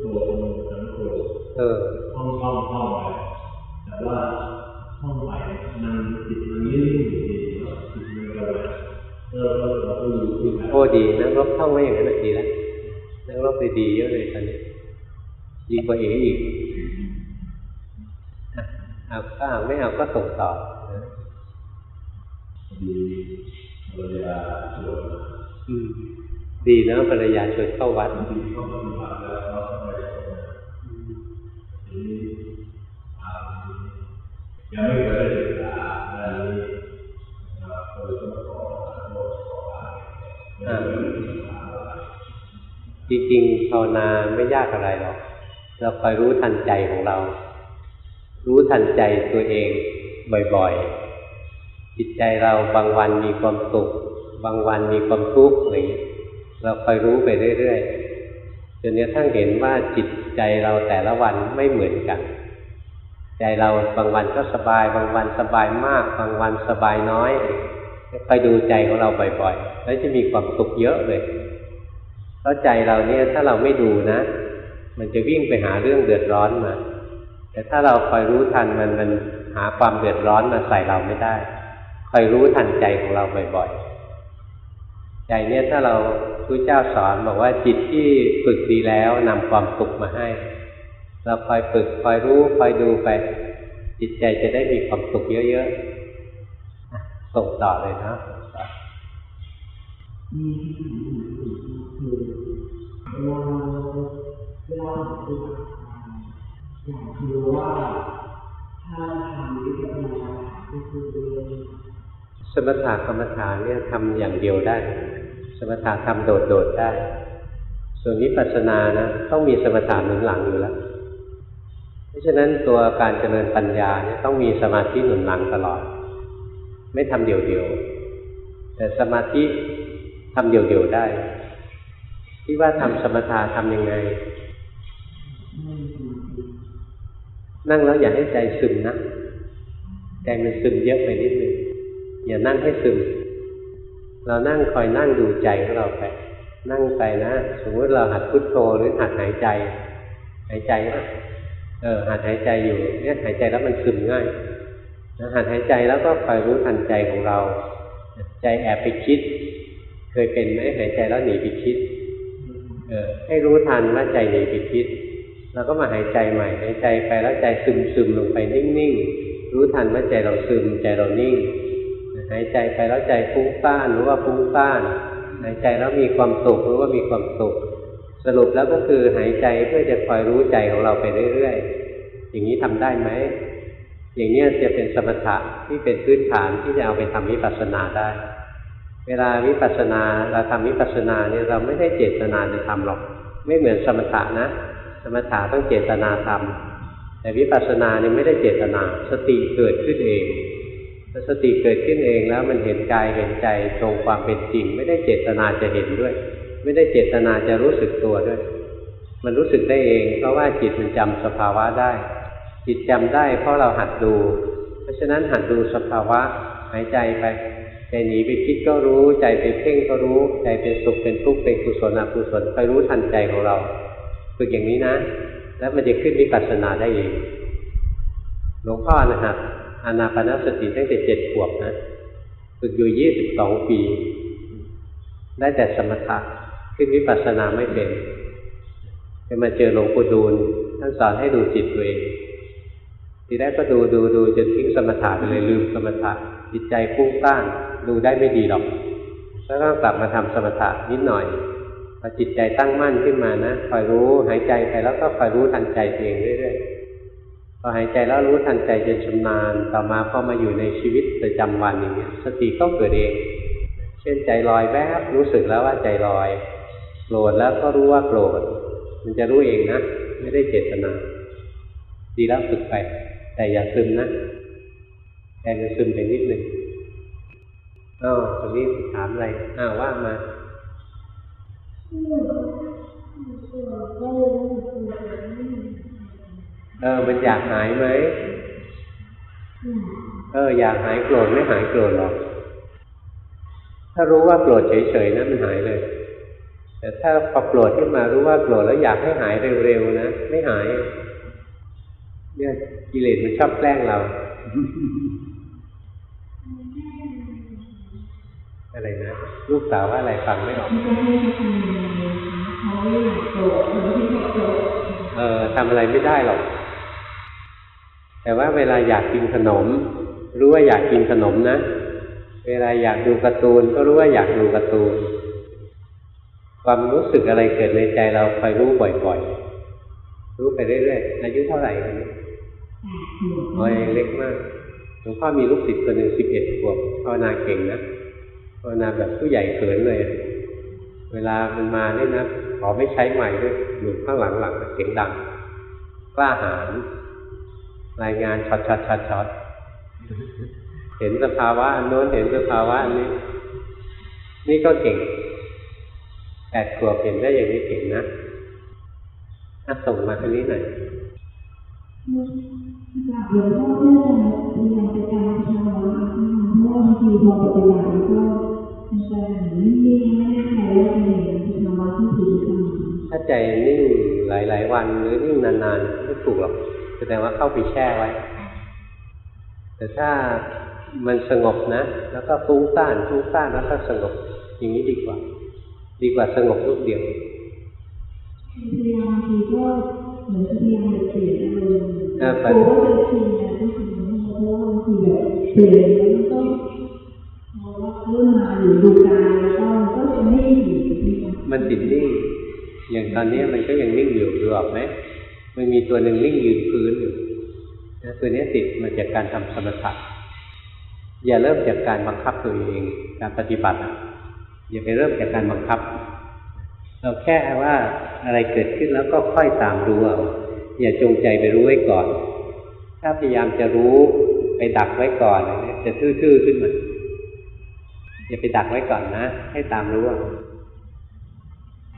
โธสังโฆเออท่องท่องท่องไปแต่ว่าท่องไปมันจิตมันไม่ได้อยู่ดีจิตมันกระไรเออเราก็รู้ที่แบบโอ้ดีนักรบท่องไว้อย่างนั้นดีแล้วนักรบไปดีเยอะเลยตอนนี้ดีกว่าเออีก เอากไม่เอาก็ส่งต่อดีภรรยาชวนดีนะภรรยาชวนเข้าวัดยังไม่เคยศึกษาด้านะครับก็เลยต้องขอโทษขออภัยไม่ได้ศึกษาอะไรจริงๆภาวนาไม่ยากอะไรหรอกเราคอยรู้ทันใจของเรา รู้ทันใจตัวเองบ่อยๆ จิตใจเราบางวันมีความสุข บางวันมีความทุกข์อะไรอย่างเงี้ยเราคอยรู้ไปเรื่อยๆจนกระทั่งเห็นว่าจิตใจเราแต่ละวันไม่เหมือนกัน ใจเราบางวันก็สบาย บางวันสบายมาก บางวันสบายน้อยคอยดูใจของเราบ่อยๆ แล้วจะมีความสุขเยอะเลยเพราะใจเราเนี่ยถ้าเราไม่ดูนะ มันจะวิ่งไปหาเรื่องเดือดร้อนมา แต่ถ้าเราคอยรู้ทันมันมันหาความเดือดร้อนมาใส่เราไม่ได้ คอยรู้ทันใจของเราบ่อยๆ ใจเนี่ยถ้าเราพระเจ้าสอนบอกว่าจิตที่ฝึกดีแล้วนำความสุขมาให้ เราคอยฝึกคอยรู้คอยดูไป จิตใจจะได้มีความสุขเยอะๆส่งต่อเลยนะส่งต่อมีที่หนึ่งคือเวลาเวลา อยากรู้ว่าถ้าทำวิปัสสนาก็คือเรื่อสมถะกรรมฐานเนี่ยทำอย่างเดียวได้ สมถะทำโดดๆได้ ส่วนวิปัสสนานะต้องมีสมถะหนุนหลังอยู่แล้ว เพราะฉะนั้นตัวการเจริญปัญญาเนี่ยต้องมีสมาธิหนุนหลังตลอด ไม่ทำเดี่ยวๆแต่สมาธิทำเดี่ยวๆได้ ที่ว่าทำสมถะทำยังไง นั่งแล้วอย่าให้ใจซึมนะใจมันซึมเยอะไปนิดนึงอย่านั่งให้ซึม เรานั่งคอยนั่งดูใจของเราไปนั่งไปนะสมมติเราหัดพุทโธหรือหัดหายใจ หายใจนะเออหัดหายใจอยู่เนี่ยหายใจแล้วมันซึมง่ายนะหัดหายใจแล้วก็คอยรู้ทันใจของเรา ใจแอบไปคิด เคยเป็นไหมหายใจแล้วหนีไปคิด เออให้รู้ทันว่าใจหนีไปคิด เราก็มาหายใจใหม่หายใจไปแล้วใจซึมซึมลงไปนิ่งๆรู้ทันว่าใจเราซึมใจเรานิ่งหายใจไปแล้วใจฟุ้งซ่านรู้ว่าฟุ้งซ่านหายใจแล้วมีความสุขรู้ว่ามีความสุข สรุปแล้วก็คือหายใจเพื่อจะคอยรู้ใจของเราไปเรื่อยๆอย่างนี้ทำได้ไหมอย่างนี้จะเป็นสมถะที่เป็นพื้นฐานที่จะเอาไปทำวิปัสสนาได้ เวลาวิปัสสนาเราทำวิปัสสนาเนี่ยเราไม่ได้เจตนาจะทำหรอก ไม่เหมือนสมถะนะ สมถะต้องเจตนาทำแต่วิปัสสนาเนี่ยไม่ได้เจตนา สติเกิดขึ้นเองถ้าสติเกิดขึ้นเองแล้วมันเห็นกายเห็นใจตรงความเป็นจริง ไม่ได้เจตนาจะเห็นด้วย ไม่ได้เจตนาจะรู้สึกตัวด้วย มันรู้สึกได้เอง เพราะว่าจิตมันจำสภาวะได้ จิตจำได้เพราะเราหัดดู เพราะฉะนั้นหัดดูสภาวะหายใจไปใจหนีไปคิดก็รู้ ใจไปเพ่งก็รู้ ใจเป็นสุขเป็นทุกข์เป็นกุศลอกุศลคอยรู้ทันใจของเรา ฝึกอย่างนี้นะ แล้วมันจะขึ้นวิปัสสนาได้เองหลวงพ่อนะครับอานาปานสติตั้งแต่เจ็ดขวบนะฝึกอยู่ยี่สิบสองปี ได้แต่สมถะขึ้นวิปัสสนาไม่เป็นไปมาเจอหลวงปู่ดูลท่านสอนให้ดูจิตตัวเองทีแรกก็ดูดูดูจนทิ้งสมถะไปเลยลืมสมถะจิตใจฟุ้งซ่านดูได้ไม่ดีหรอกแล้วก็กลับมาทำสมถะนิดหน่อย พอจิตใจตั้งมั่นขึ้นมานะคอยรู้หายใจไปแล้วก็คอยรู้ทันใจเองเรื่อยๆพอหายใจแล้วรู้ทันใจจนชำนาญต่อมาพอมาอยู่ในชีวิตประจำวันอย่างเงี้ยสติก็เกิดเอง เช่นใจลอยแวบรู้สึกแล้วว่าใจลอยโกรธแล้วก็รู้ว่าโกรธมันจะรู้เองนะ ไม่ได้เจตนา ดีแล้วฝึกไป แต่อย่าซึมนะใจมันซึมไปนิดหนึ่งอ้าวตรงนี้ถามอะไรอ้าวว่ามา เออ มันอยากหายไหม เออ อยากหายโกรธไม่หายโกรธหรอก ถ้ารู้ว่าโกรธเฉยๆนะมันหายเลย แต่ถ้าพอโกรธขึ้นมารู้ว่าโกรธแล้วอยากให้หายเร็วๆนะไม่หาย เนี่ยกิเลสมันชอบแกล้งเรา อะไรนะ ลูกสาวว่าอะไรฟังไม่ออกที่จะให้เขาทำยังไงคะเขาอยากโกรธเขาที่เขาโกรธเออทำอะไรไม่ได้หรอก แต่ว่าเวลาอยากกินขนม รู้ว่าอยากกินขนมนะ เวลาอยากดูการ์ตูน ก็รู้ว่าอยากดูการ์ตูน ความรู้สึกอะไรเกิดในใจเราคอยรู้บ่อยๆ รู้ไปเรื่อยๆ อายุเท่าไหร่กันนี้อ๋อยังเล็กมากหลวงพ่อมีลูกศิษย์คนหนึ่งสิบเอ็ดขวบภาวนาเก่งนะ ภาวนาแบบผู้ใหญ่เขินเลย เวลามันมาเนี่ยนะขอไม่ใช้ใหม่ด้วยอยู่ข้างหลังหลังเสียงดังกล้าหาญรายงานช็อตช็อตช็อตช็อตเห็นสภาวะอันโน้นเห็นสภาวะอันนี้ นี่ก็เก่งแปดขวบเห็นได้อย่างนี้เก่งนะถ้าส่งมาทางนี้หน่อยหลวงพ่อเพื่อจะพยายามจะการทำแล้เราะว่าบางทีพอปฏิบัติแล้วก็ มันจะนิ่งๆไม่แน่ใจว่าเป็นอย่างไรทำมาที่ถูกทำถ้าใจนิ่งหลาย ๆ วันหรือนิ่งนานๆไม่ถูกหรอกแสดงว่าเข้าไปแช่ไว้ แต่ถ้ามันสงบนะ แล้วก็ฟุ้งซ่านฟุ้งซ่านแล้วก็สงบ อย่างนี้ดีกว่า ดีกว่าสงบรูปเดียวพยายามบางทีก็เหมือนพยายามจะเปลี่ยนอารมณ์เออไปกลัวว่าจะชินนะที่ชินเพราะว่าบางทีแบบเปลี่ยนแล้วมันก็พอว่าเริ่มมาอยู่ดูกายแล้วก็มันก็จะไม่อยู่ที่มันติดนิ่ง อย่างตอนนี้มันก็ยังนิ่งอยู่ดูออกไหมมันมีตัวหนึ่งนิ่งยืนพื้นอยู่นะตัวนี้ติดมาจากการทำสมถะอย่าเริ่มจากการบังคับตัวเอง การปฏิบัติอย่าไปเริ่มจากการบังคับ เราแค่ว่าอะไรเกิดขึ้นแล้วก็ค่อยตามรู้เอาอย่าจงใจไปรู้ไว้ก่อน ถ้าพยายามจะรู้ไปดักไว้ก่อนเนี่ยจะทื่อๆขึ้นมา อย่าไปดักไว้ก่อนนะ ให้ตามรู้เอา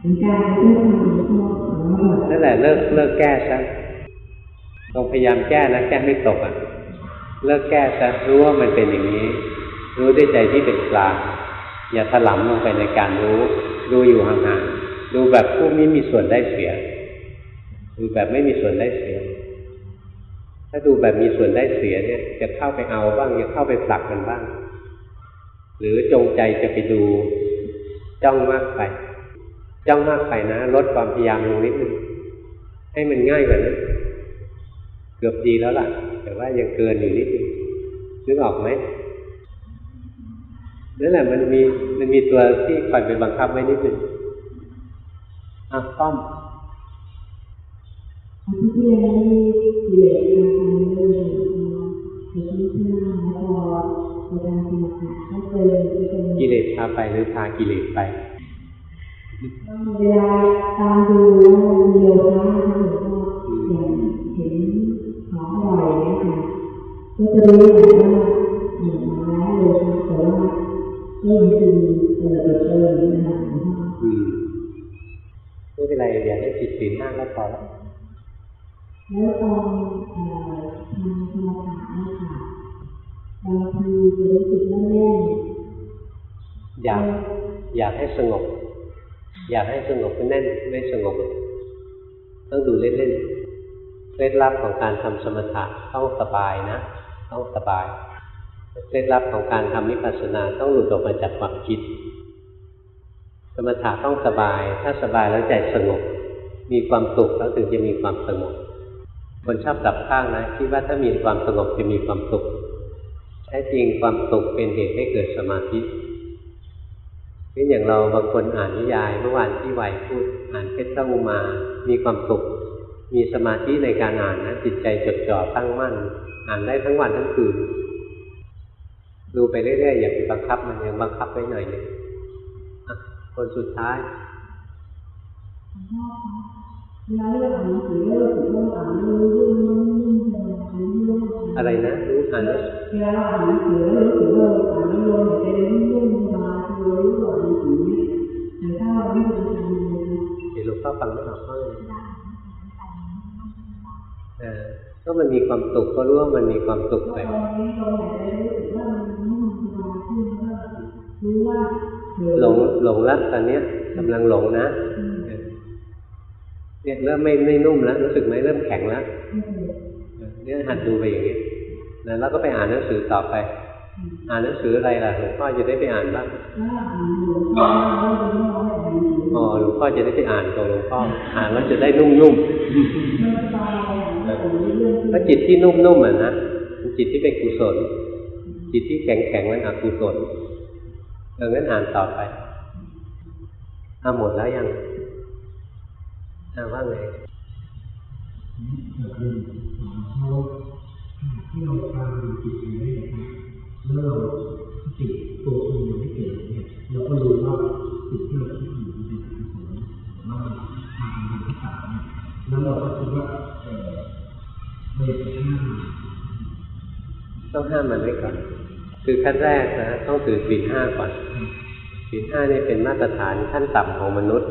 เป็นการเริ่มทำหลวงพ่อว่าแบบนั่นแหละเลิกเลิกแก้ซะต้องพยายามแก้นะ แก้ไม่ตกอะ เลิกแก้ซะรู้ว่ามันเป็นอย่างนี้ รู้ด้วยใจที่เป็นกลางอย่าถลำลงไปในการรู้ ดูอยู่ห่างๆดูแบบผู้ไม่มีส่วนได้เสีย ดูแบบไม่มีส่วนได้เสีย ถ้าดูแบบมีส่วนได้เสียเนี่ย จะเข้าไปเอาบ้างจะเข้าไปผลักมันบ้าง หรือจงใจจะไปดูจ้องมากไป จ้องมากไปนะ ลดความพยายามลงนิดนึงให้มันง่ายกว่านั้นเกือบดีแล้วล่ะ แต่ว่ายังเกินอยู่นิดนึงนึกออกไหมนั่นแหละมันมีมันมีตัวที่คอยไปบังคับไว้นิดนึงอะป้อมอาทิตย์ที่แล้วนี่กิเลสมาทำเลยแต่ที่เพื่อนแล้วพอในการสมัครก็เป็นเป็น กิเลสพาไปหรือพากิเลสไปเวลาตามดูวิดีโอนะหรือว่าอย่างเห็นของอร่อยเนี่ยค่ะก็จะรู้เลยว่าเหมือนมาแล้วเลยค่ะแต่ว่าก็ยังคือเออเออเออนะคะอืมไม่เป็นไรอย่าให้ผิดศีลห้าก็พอแล้วแล้วตอนเอ่อทำสมาธินะคะ บางทีจะรู้สึกแน่นอยากอยากให้สงบ อยากให้สงบก็แน่นไม่สงบ ต้องดูเล่นๆเคล็ดลับของการทำสมถะต้องสบายนะ ต้องสบายเคล็ดลับของการทำวิปัสสนาต้องหลุดออกมาจากความคิด สมถะต้องสบาย ถ้าสบายแล้วใจสงบ มีความสุขแล้วถึงจะมีความสงบคนชอบกลับข้างนะคิดว่าถ้ามีความสงบจะมีความสุข ท้จริงความสุขเป็นเหตุให้เกิดสมาธินี่อย่างเราบางคนอ่านนิยายเมื่อวานที่ไหวพูดอ่านเพชรอุมา มีความสุข มีสมาธิในการอ่านนะจิตใจจดจ่อตั้งมั่น อ่านได้ทั้งวันทั้งคืนดูไปเรื่อยๆอย่าไปบังคับมันยังบังคับไว้หน่อยหนึงคนสุดท้าย เวลาเลือกอ่านหนังสือเลือกถึงเรื่องอ่านเรื่องเรื่องเรื่องเรื่องเรื่องอะไรนะรู้อ่านแล้วเวลาเราอ่านหนังสือแล้วรู้สึกว่าอ่านแล้วลงใจรุ่มๆสบายคือรู้ว่าหนังสือเนี่ยแต่ถ้าเราไม่ดูใจมันเลยเดี๋ยวหลวงพ่อฟังไม่ออกก็เลยเออก็มันมีความสุขก็รู้ว่ามันมีความสุขไปตอนนี้ลมหายใจรู้สึกว่ามันนุ่มสบายขึ้นก็รู้ว่าเผลอหลงหลงแล้วตอนเนี้ยกำลังหลงนะ เออเนี่ยเริ่มไม่ไม่นุ่มแล้วรู้สึกไหมเริ่มแข็งแล้วเออเนี่ยหัดดูไปอย่างนี้นะแล้วก็ไปอ่านหนังสือต่อไป อ่านหนังสืออะไรล่ะหลวงพ่อจะได้ไปอ่านบ้างอ๋อหลวงพ่อจะได้ไปอ่านตัวหลวงพ่ออ่านแล้วจะได้นุ่มๆเพราะจิตที่นุ่มๆอะนะเป็นจิตที่เป็นกุศล จิตที่แข็งๆมันอกุศลเอองั้นอ่านต่อไปอ่าหมดแล้วยัง อ่าว่าไงเกิดขึ้นเขาที่เราตามดูจิตอยู่ได้นะครับเมื่อเราสติตัวตนยังไม่เกิดเนี่ยเราก็รู้ว่าสิ่งที่เราคิดอยู่มันเป็นกุศลว่ามันทางมันที่ต่างเนี่ยแล้วเราก็คิดว่าเออเราอยากจะห้ามต้องห้ามมันไว้ก่อนคือขั้นแรกนะต้องถือศีลห้าก่อนศีลห้าเนี่ยเป็นมาตรฐานขั้นต่ำของมนุษย์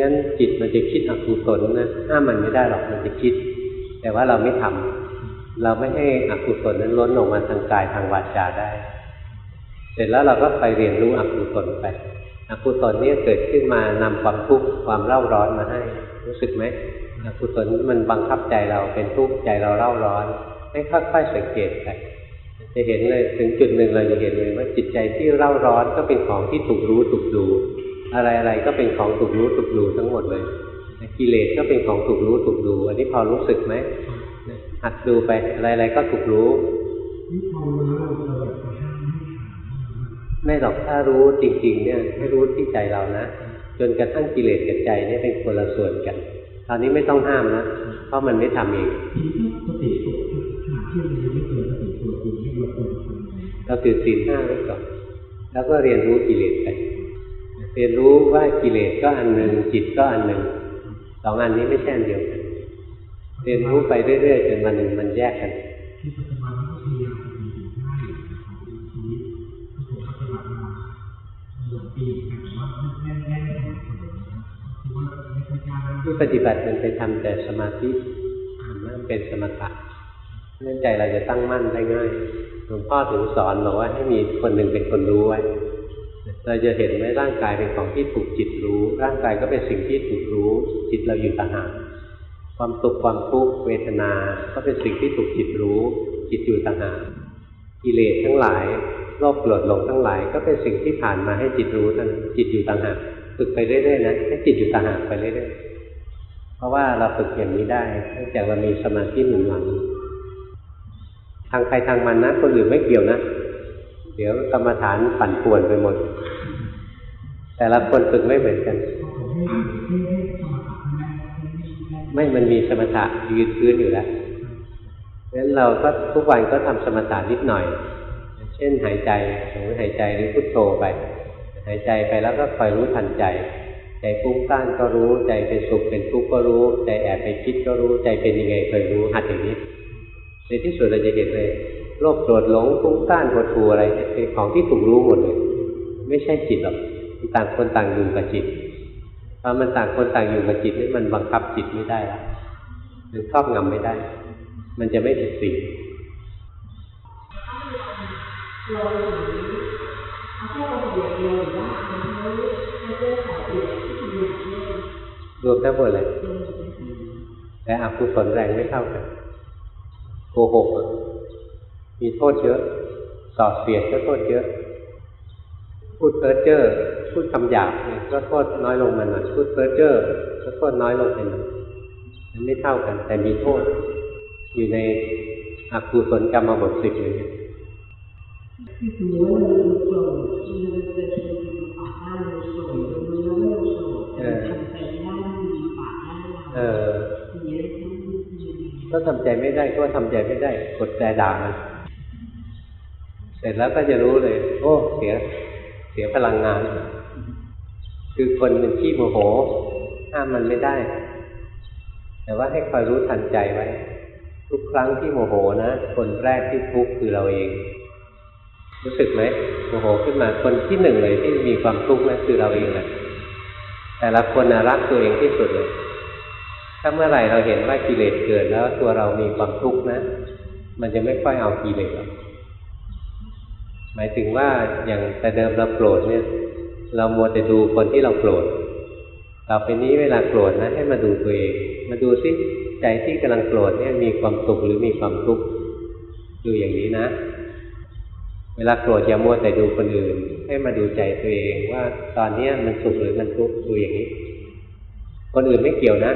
งั้นจิตมันจะคิดอกุศลนะห้ามมันไม่ได้หรอกมันจะคิด แต่ว่าเราไม่ทำเราไม่ให้อกุศลนั้นล้นออกมาทางกายทางวาจาได้ เสร็จแล้วเราก็ไปเรียนรู้อกุศลไปอกุศลนี่ยเกิดขึ้นมานำความทุกข์ความเร่าร้อนมาให้ รู้สึกไหมอกุศลมันบังคับใจเราเป็นทุกข์ใจเราเร่าร้อน ให้ค่อยๆสังเกตไปจะเห็นเลยถึงจุดหนึ่งเราจะเห็นเลยว่าจิตใจที่เร่าร้อนก็เป็นของที่ถูกรู้ถูกดู อะไรๆก็เป็นของถูกรู้ถูกดูทั้งหมดเลย กิเลสก็เป็นของถูกรู้ถูกดู อันนี้พอรู้สึกไหมหัดดูไปอะไรๆก็ถูกรู้นี่พอรู้แล้วเราอยากจะห้ามไม่ขาดไม่หรอกถ้ารู้จริง ๆ เนี่ยให้รู้ที่ใจเรานะจนกระทั่งกิเลสกับใจเนี่ยเป็นคนละส่วนกันตอนนี้ไม่ต้องห้ามนะเพราะมันไม่ทำเองทีนี้ถ้าสติตัวขณะที่เรายังไม่เกิดสติตัวจริงที่เราควรจะทำยังไงเราถือศีลห้าไว้ก่อนแล้วก็เรียนรู้กิเลสไป เรียนรู้ว่ากิเลสก็อันหนึ่งจิตก็อันหนึ่งสองอันนี้ไม่ใช่อันเดียวกันเรียนรู้ไปเรื่อยๆจนมันมันแยกกันที่ปัจจุบันนี้ก็พยายามจะมีสิ่งที่ให้นะครับในชีวิตที่ผมปฏิบัติมาหลายปีแต่ว่าแน่นแน่นแน่นผลนะครับคือว่าไม่ค่อยกล้าที่ปฏิบัติมันไปทำแต่สมาธิมันเป็นสมถะเนื่องใจเราจะตั้งมั่นได้ง่ายหลวงพ่อถึงสอนบอกว่าให้มีคนหนึ่งเป็นคนรู้ไว้ เราจะเห็นไหมร่างกายเป็นของที่ถูกจิตรู้ ร่างกายก็เป็นสิ่งที่ถูกรู้ จิตเราอยู่ต่างหากความสุขความทุกข์เวทนา ก็เป็นสิ่งที่ถูกจิตรู้ จิตอยู่ต่างหากกิเลสทั้งหลายโลภโกรธหลงทั้งหลาย ก็เป็นสิ่งที่ผ่านมาให้จิตรู้ทั้งจิตอยู่ต่างหากฝึกไปเรื่อยๆนะให้จิตอยู่ต่างหากไปเรื่อยๆเพราะว่าเราฝึกอย่างนี้ได้เนื่องจากเรามีสมาธิหนุนหลังทางใครทางมันนะคนอื่นไม่เกี่ยวนะ เดี๋ยวกรรมฐานปั่นป่วนไปหมด แต่ละคนฝึกไม่เหมือนกัน ไม่มันมีสมถะยืนพื้นอยู่แล้วงั้นเราก็ทุกวันก็ทำสมถะนิดหน่อย เช่นหายใจสมมติหายใจหรือพุทโธไป หายใจไปแล้วก็คอยรู้ทันใจ ใจฟุ้งซ่านก็รู้ ใจเป็นสุขเป็นทุกข์ก็รู้ ใจแอบไปคิดก็รู้ ใจเป็นยังไงเคยรู้หัดอย่างนี้ ในที่สุดเราจะเห็นเลยโลภโกรธหลงฟุ้งซ่านหดหู่อะไรเป็นของที่ถูกรู้หมดเลย ไม่ใช่จิตหรอก ต่างคนต่างอยู่กับจิตพอมันต่างคนต่างอยู่กับจิตนี่มันบังคับจิตไม่ได้ละมันครอบงำไม่ได้ มันจะไม่ผิดศีลเราเอาแค่เรวเดียวหรือว่ามันไม่ไม่ได้ขอเดียวที่อยู่ในรวมทั้งหมดเลยแต่อกุศลแรงไม่เท่ากันโกหกมีโทษเยอะสอดเสียดก็โทษเยอะ พูดเพ้อเจ้อพูดคำหยาบเนี่ยก็โทษน้อยลงมาหน่อยพูดเพ้อเจ้อก็โทษน้อยลงไปหน่อยมันไม่เท่ากัน แต่มีโทษ อยู่ในอกุศลกรรมบทสิบเลยเนี่ยที่ถือว่ามันเป็นโกรธมันเป็นเป็นปากได้เลยโกรธมันไม่ได้โกรธทำใจได้มันปากได้เอออย่างเงี้ก็ทำใจไม่ได้ก็ทำใจไม่ได้ กดใจด่ามันเสร็จแล้วก็จะรู้เลย โอ้ เสีย เสียพลังงาน คือคนเป็นขี้โมโหห้ามมันไม่ได้ แต่ว่าให้คอยรู้ทันใจไว้ ทุกครั้งที่โมโหนะ คนแรกที่ทุกข์คือเราเอง รู้สึกไหมโมโหขึ้นมาคนที่หนึ่งเลยที่มีความทุกข์นั่นคือเราเองแหละแต่ละคนนะรักตัวเองที่สุดเลยถ้าเมื่อไหร่เราเห็นว่ากิเลสเกิดแล้วตัวเรามีความทุกข์นะ มันจะไม่ค่อยเอากิเลสหรอก หมายถึงว่าอย่างแต่เดิมเราโกรธเนี่ย เรามัวแต่ดูคนที่เราโกรธต่อไปนี้เวลาโกรธนะให้มาดูตัวเอง มาดูซิใจที่กำลังโกรธเนี่ยมีความสุขหรือมีความทุกข์ดูอย่างนี้นะ เวลาโกรธอย่ามัวแต่ดูคนอื่น ให้มาดูใจตัวเองว่าตอนเนี้ยมันสุขหรือมันทุกข์ดูอย่างนี้ คนอื่นไม่เกี่ยวนะ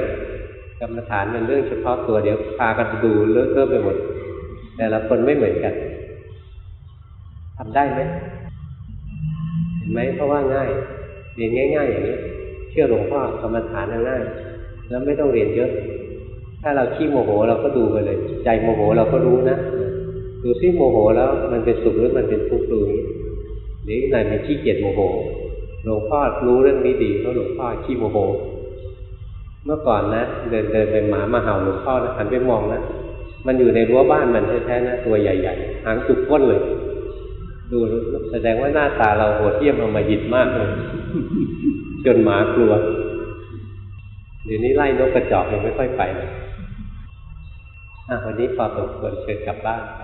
กรรมฐานเป็นเรื่องเฉพาะตัวเดี๋ยวพากันดูเลอะเทอะไปหมด แต่ละคนไม่เหมือนกัน ทำได้ไหมเห็นไหมเพราะว่าง่ายเรียนง่าย ๆ อย่างนี้ เชื่อหลวงพ่อกรรมฐานง่ายแล้วไม่ต้องเรียนเยอะ ถ้าเราขี้โมโหเราก็ดูไปเลย ใจโมโหเราก็รู้นะดูซิโมโหแล้วมันเป็นสุขหรือมันเป็นทุกข์ดูนี้เดี๋ยวอีกหนมันขี้เกียจโมโหหลวงพ่อรู้เรื่องนี้ดีเพราะหลวงพ่อขี้โมโห เมื่อก่อนนะเดินเดินเป็นหมามาเห่าหลวงพ่อนะหันไปมองนะมันอยู่ในรั้วบ้านมันแท้ๆนะตัวใหญ่ ๆหางจุกก้นเลย ดูแสดงว่าหน้าตาเราโหดเยี่ยมเอามาหิดมากเลยจนหมากลัวเดี๋ยวนี้ไล่นกกระจอกยังไม่ค่อยไปเลยวันนี้พอสมควรเชิญกลับบ้านไป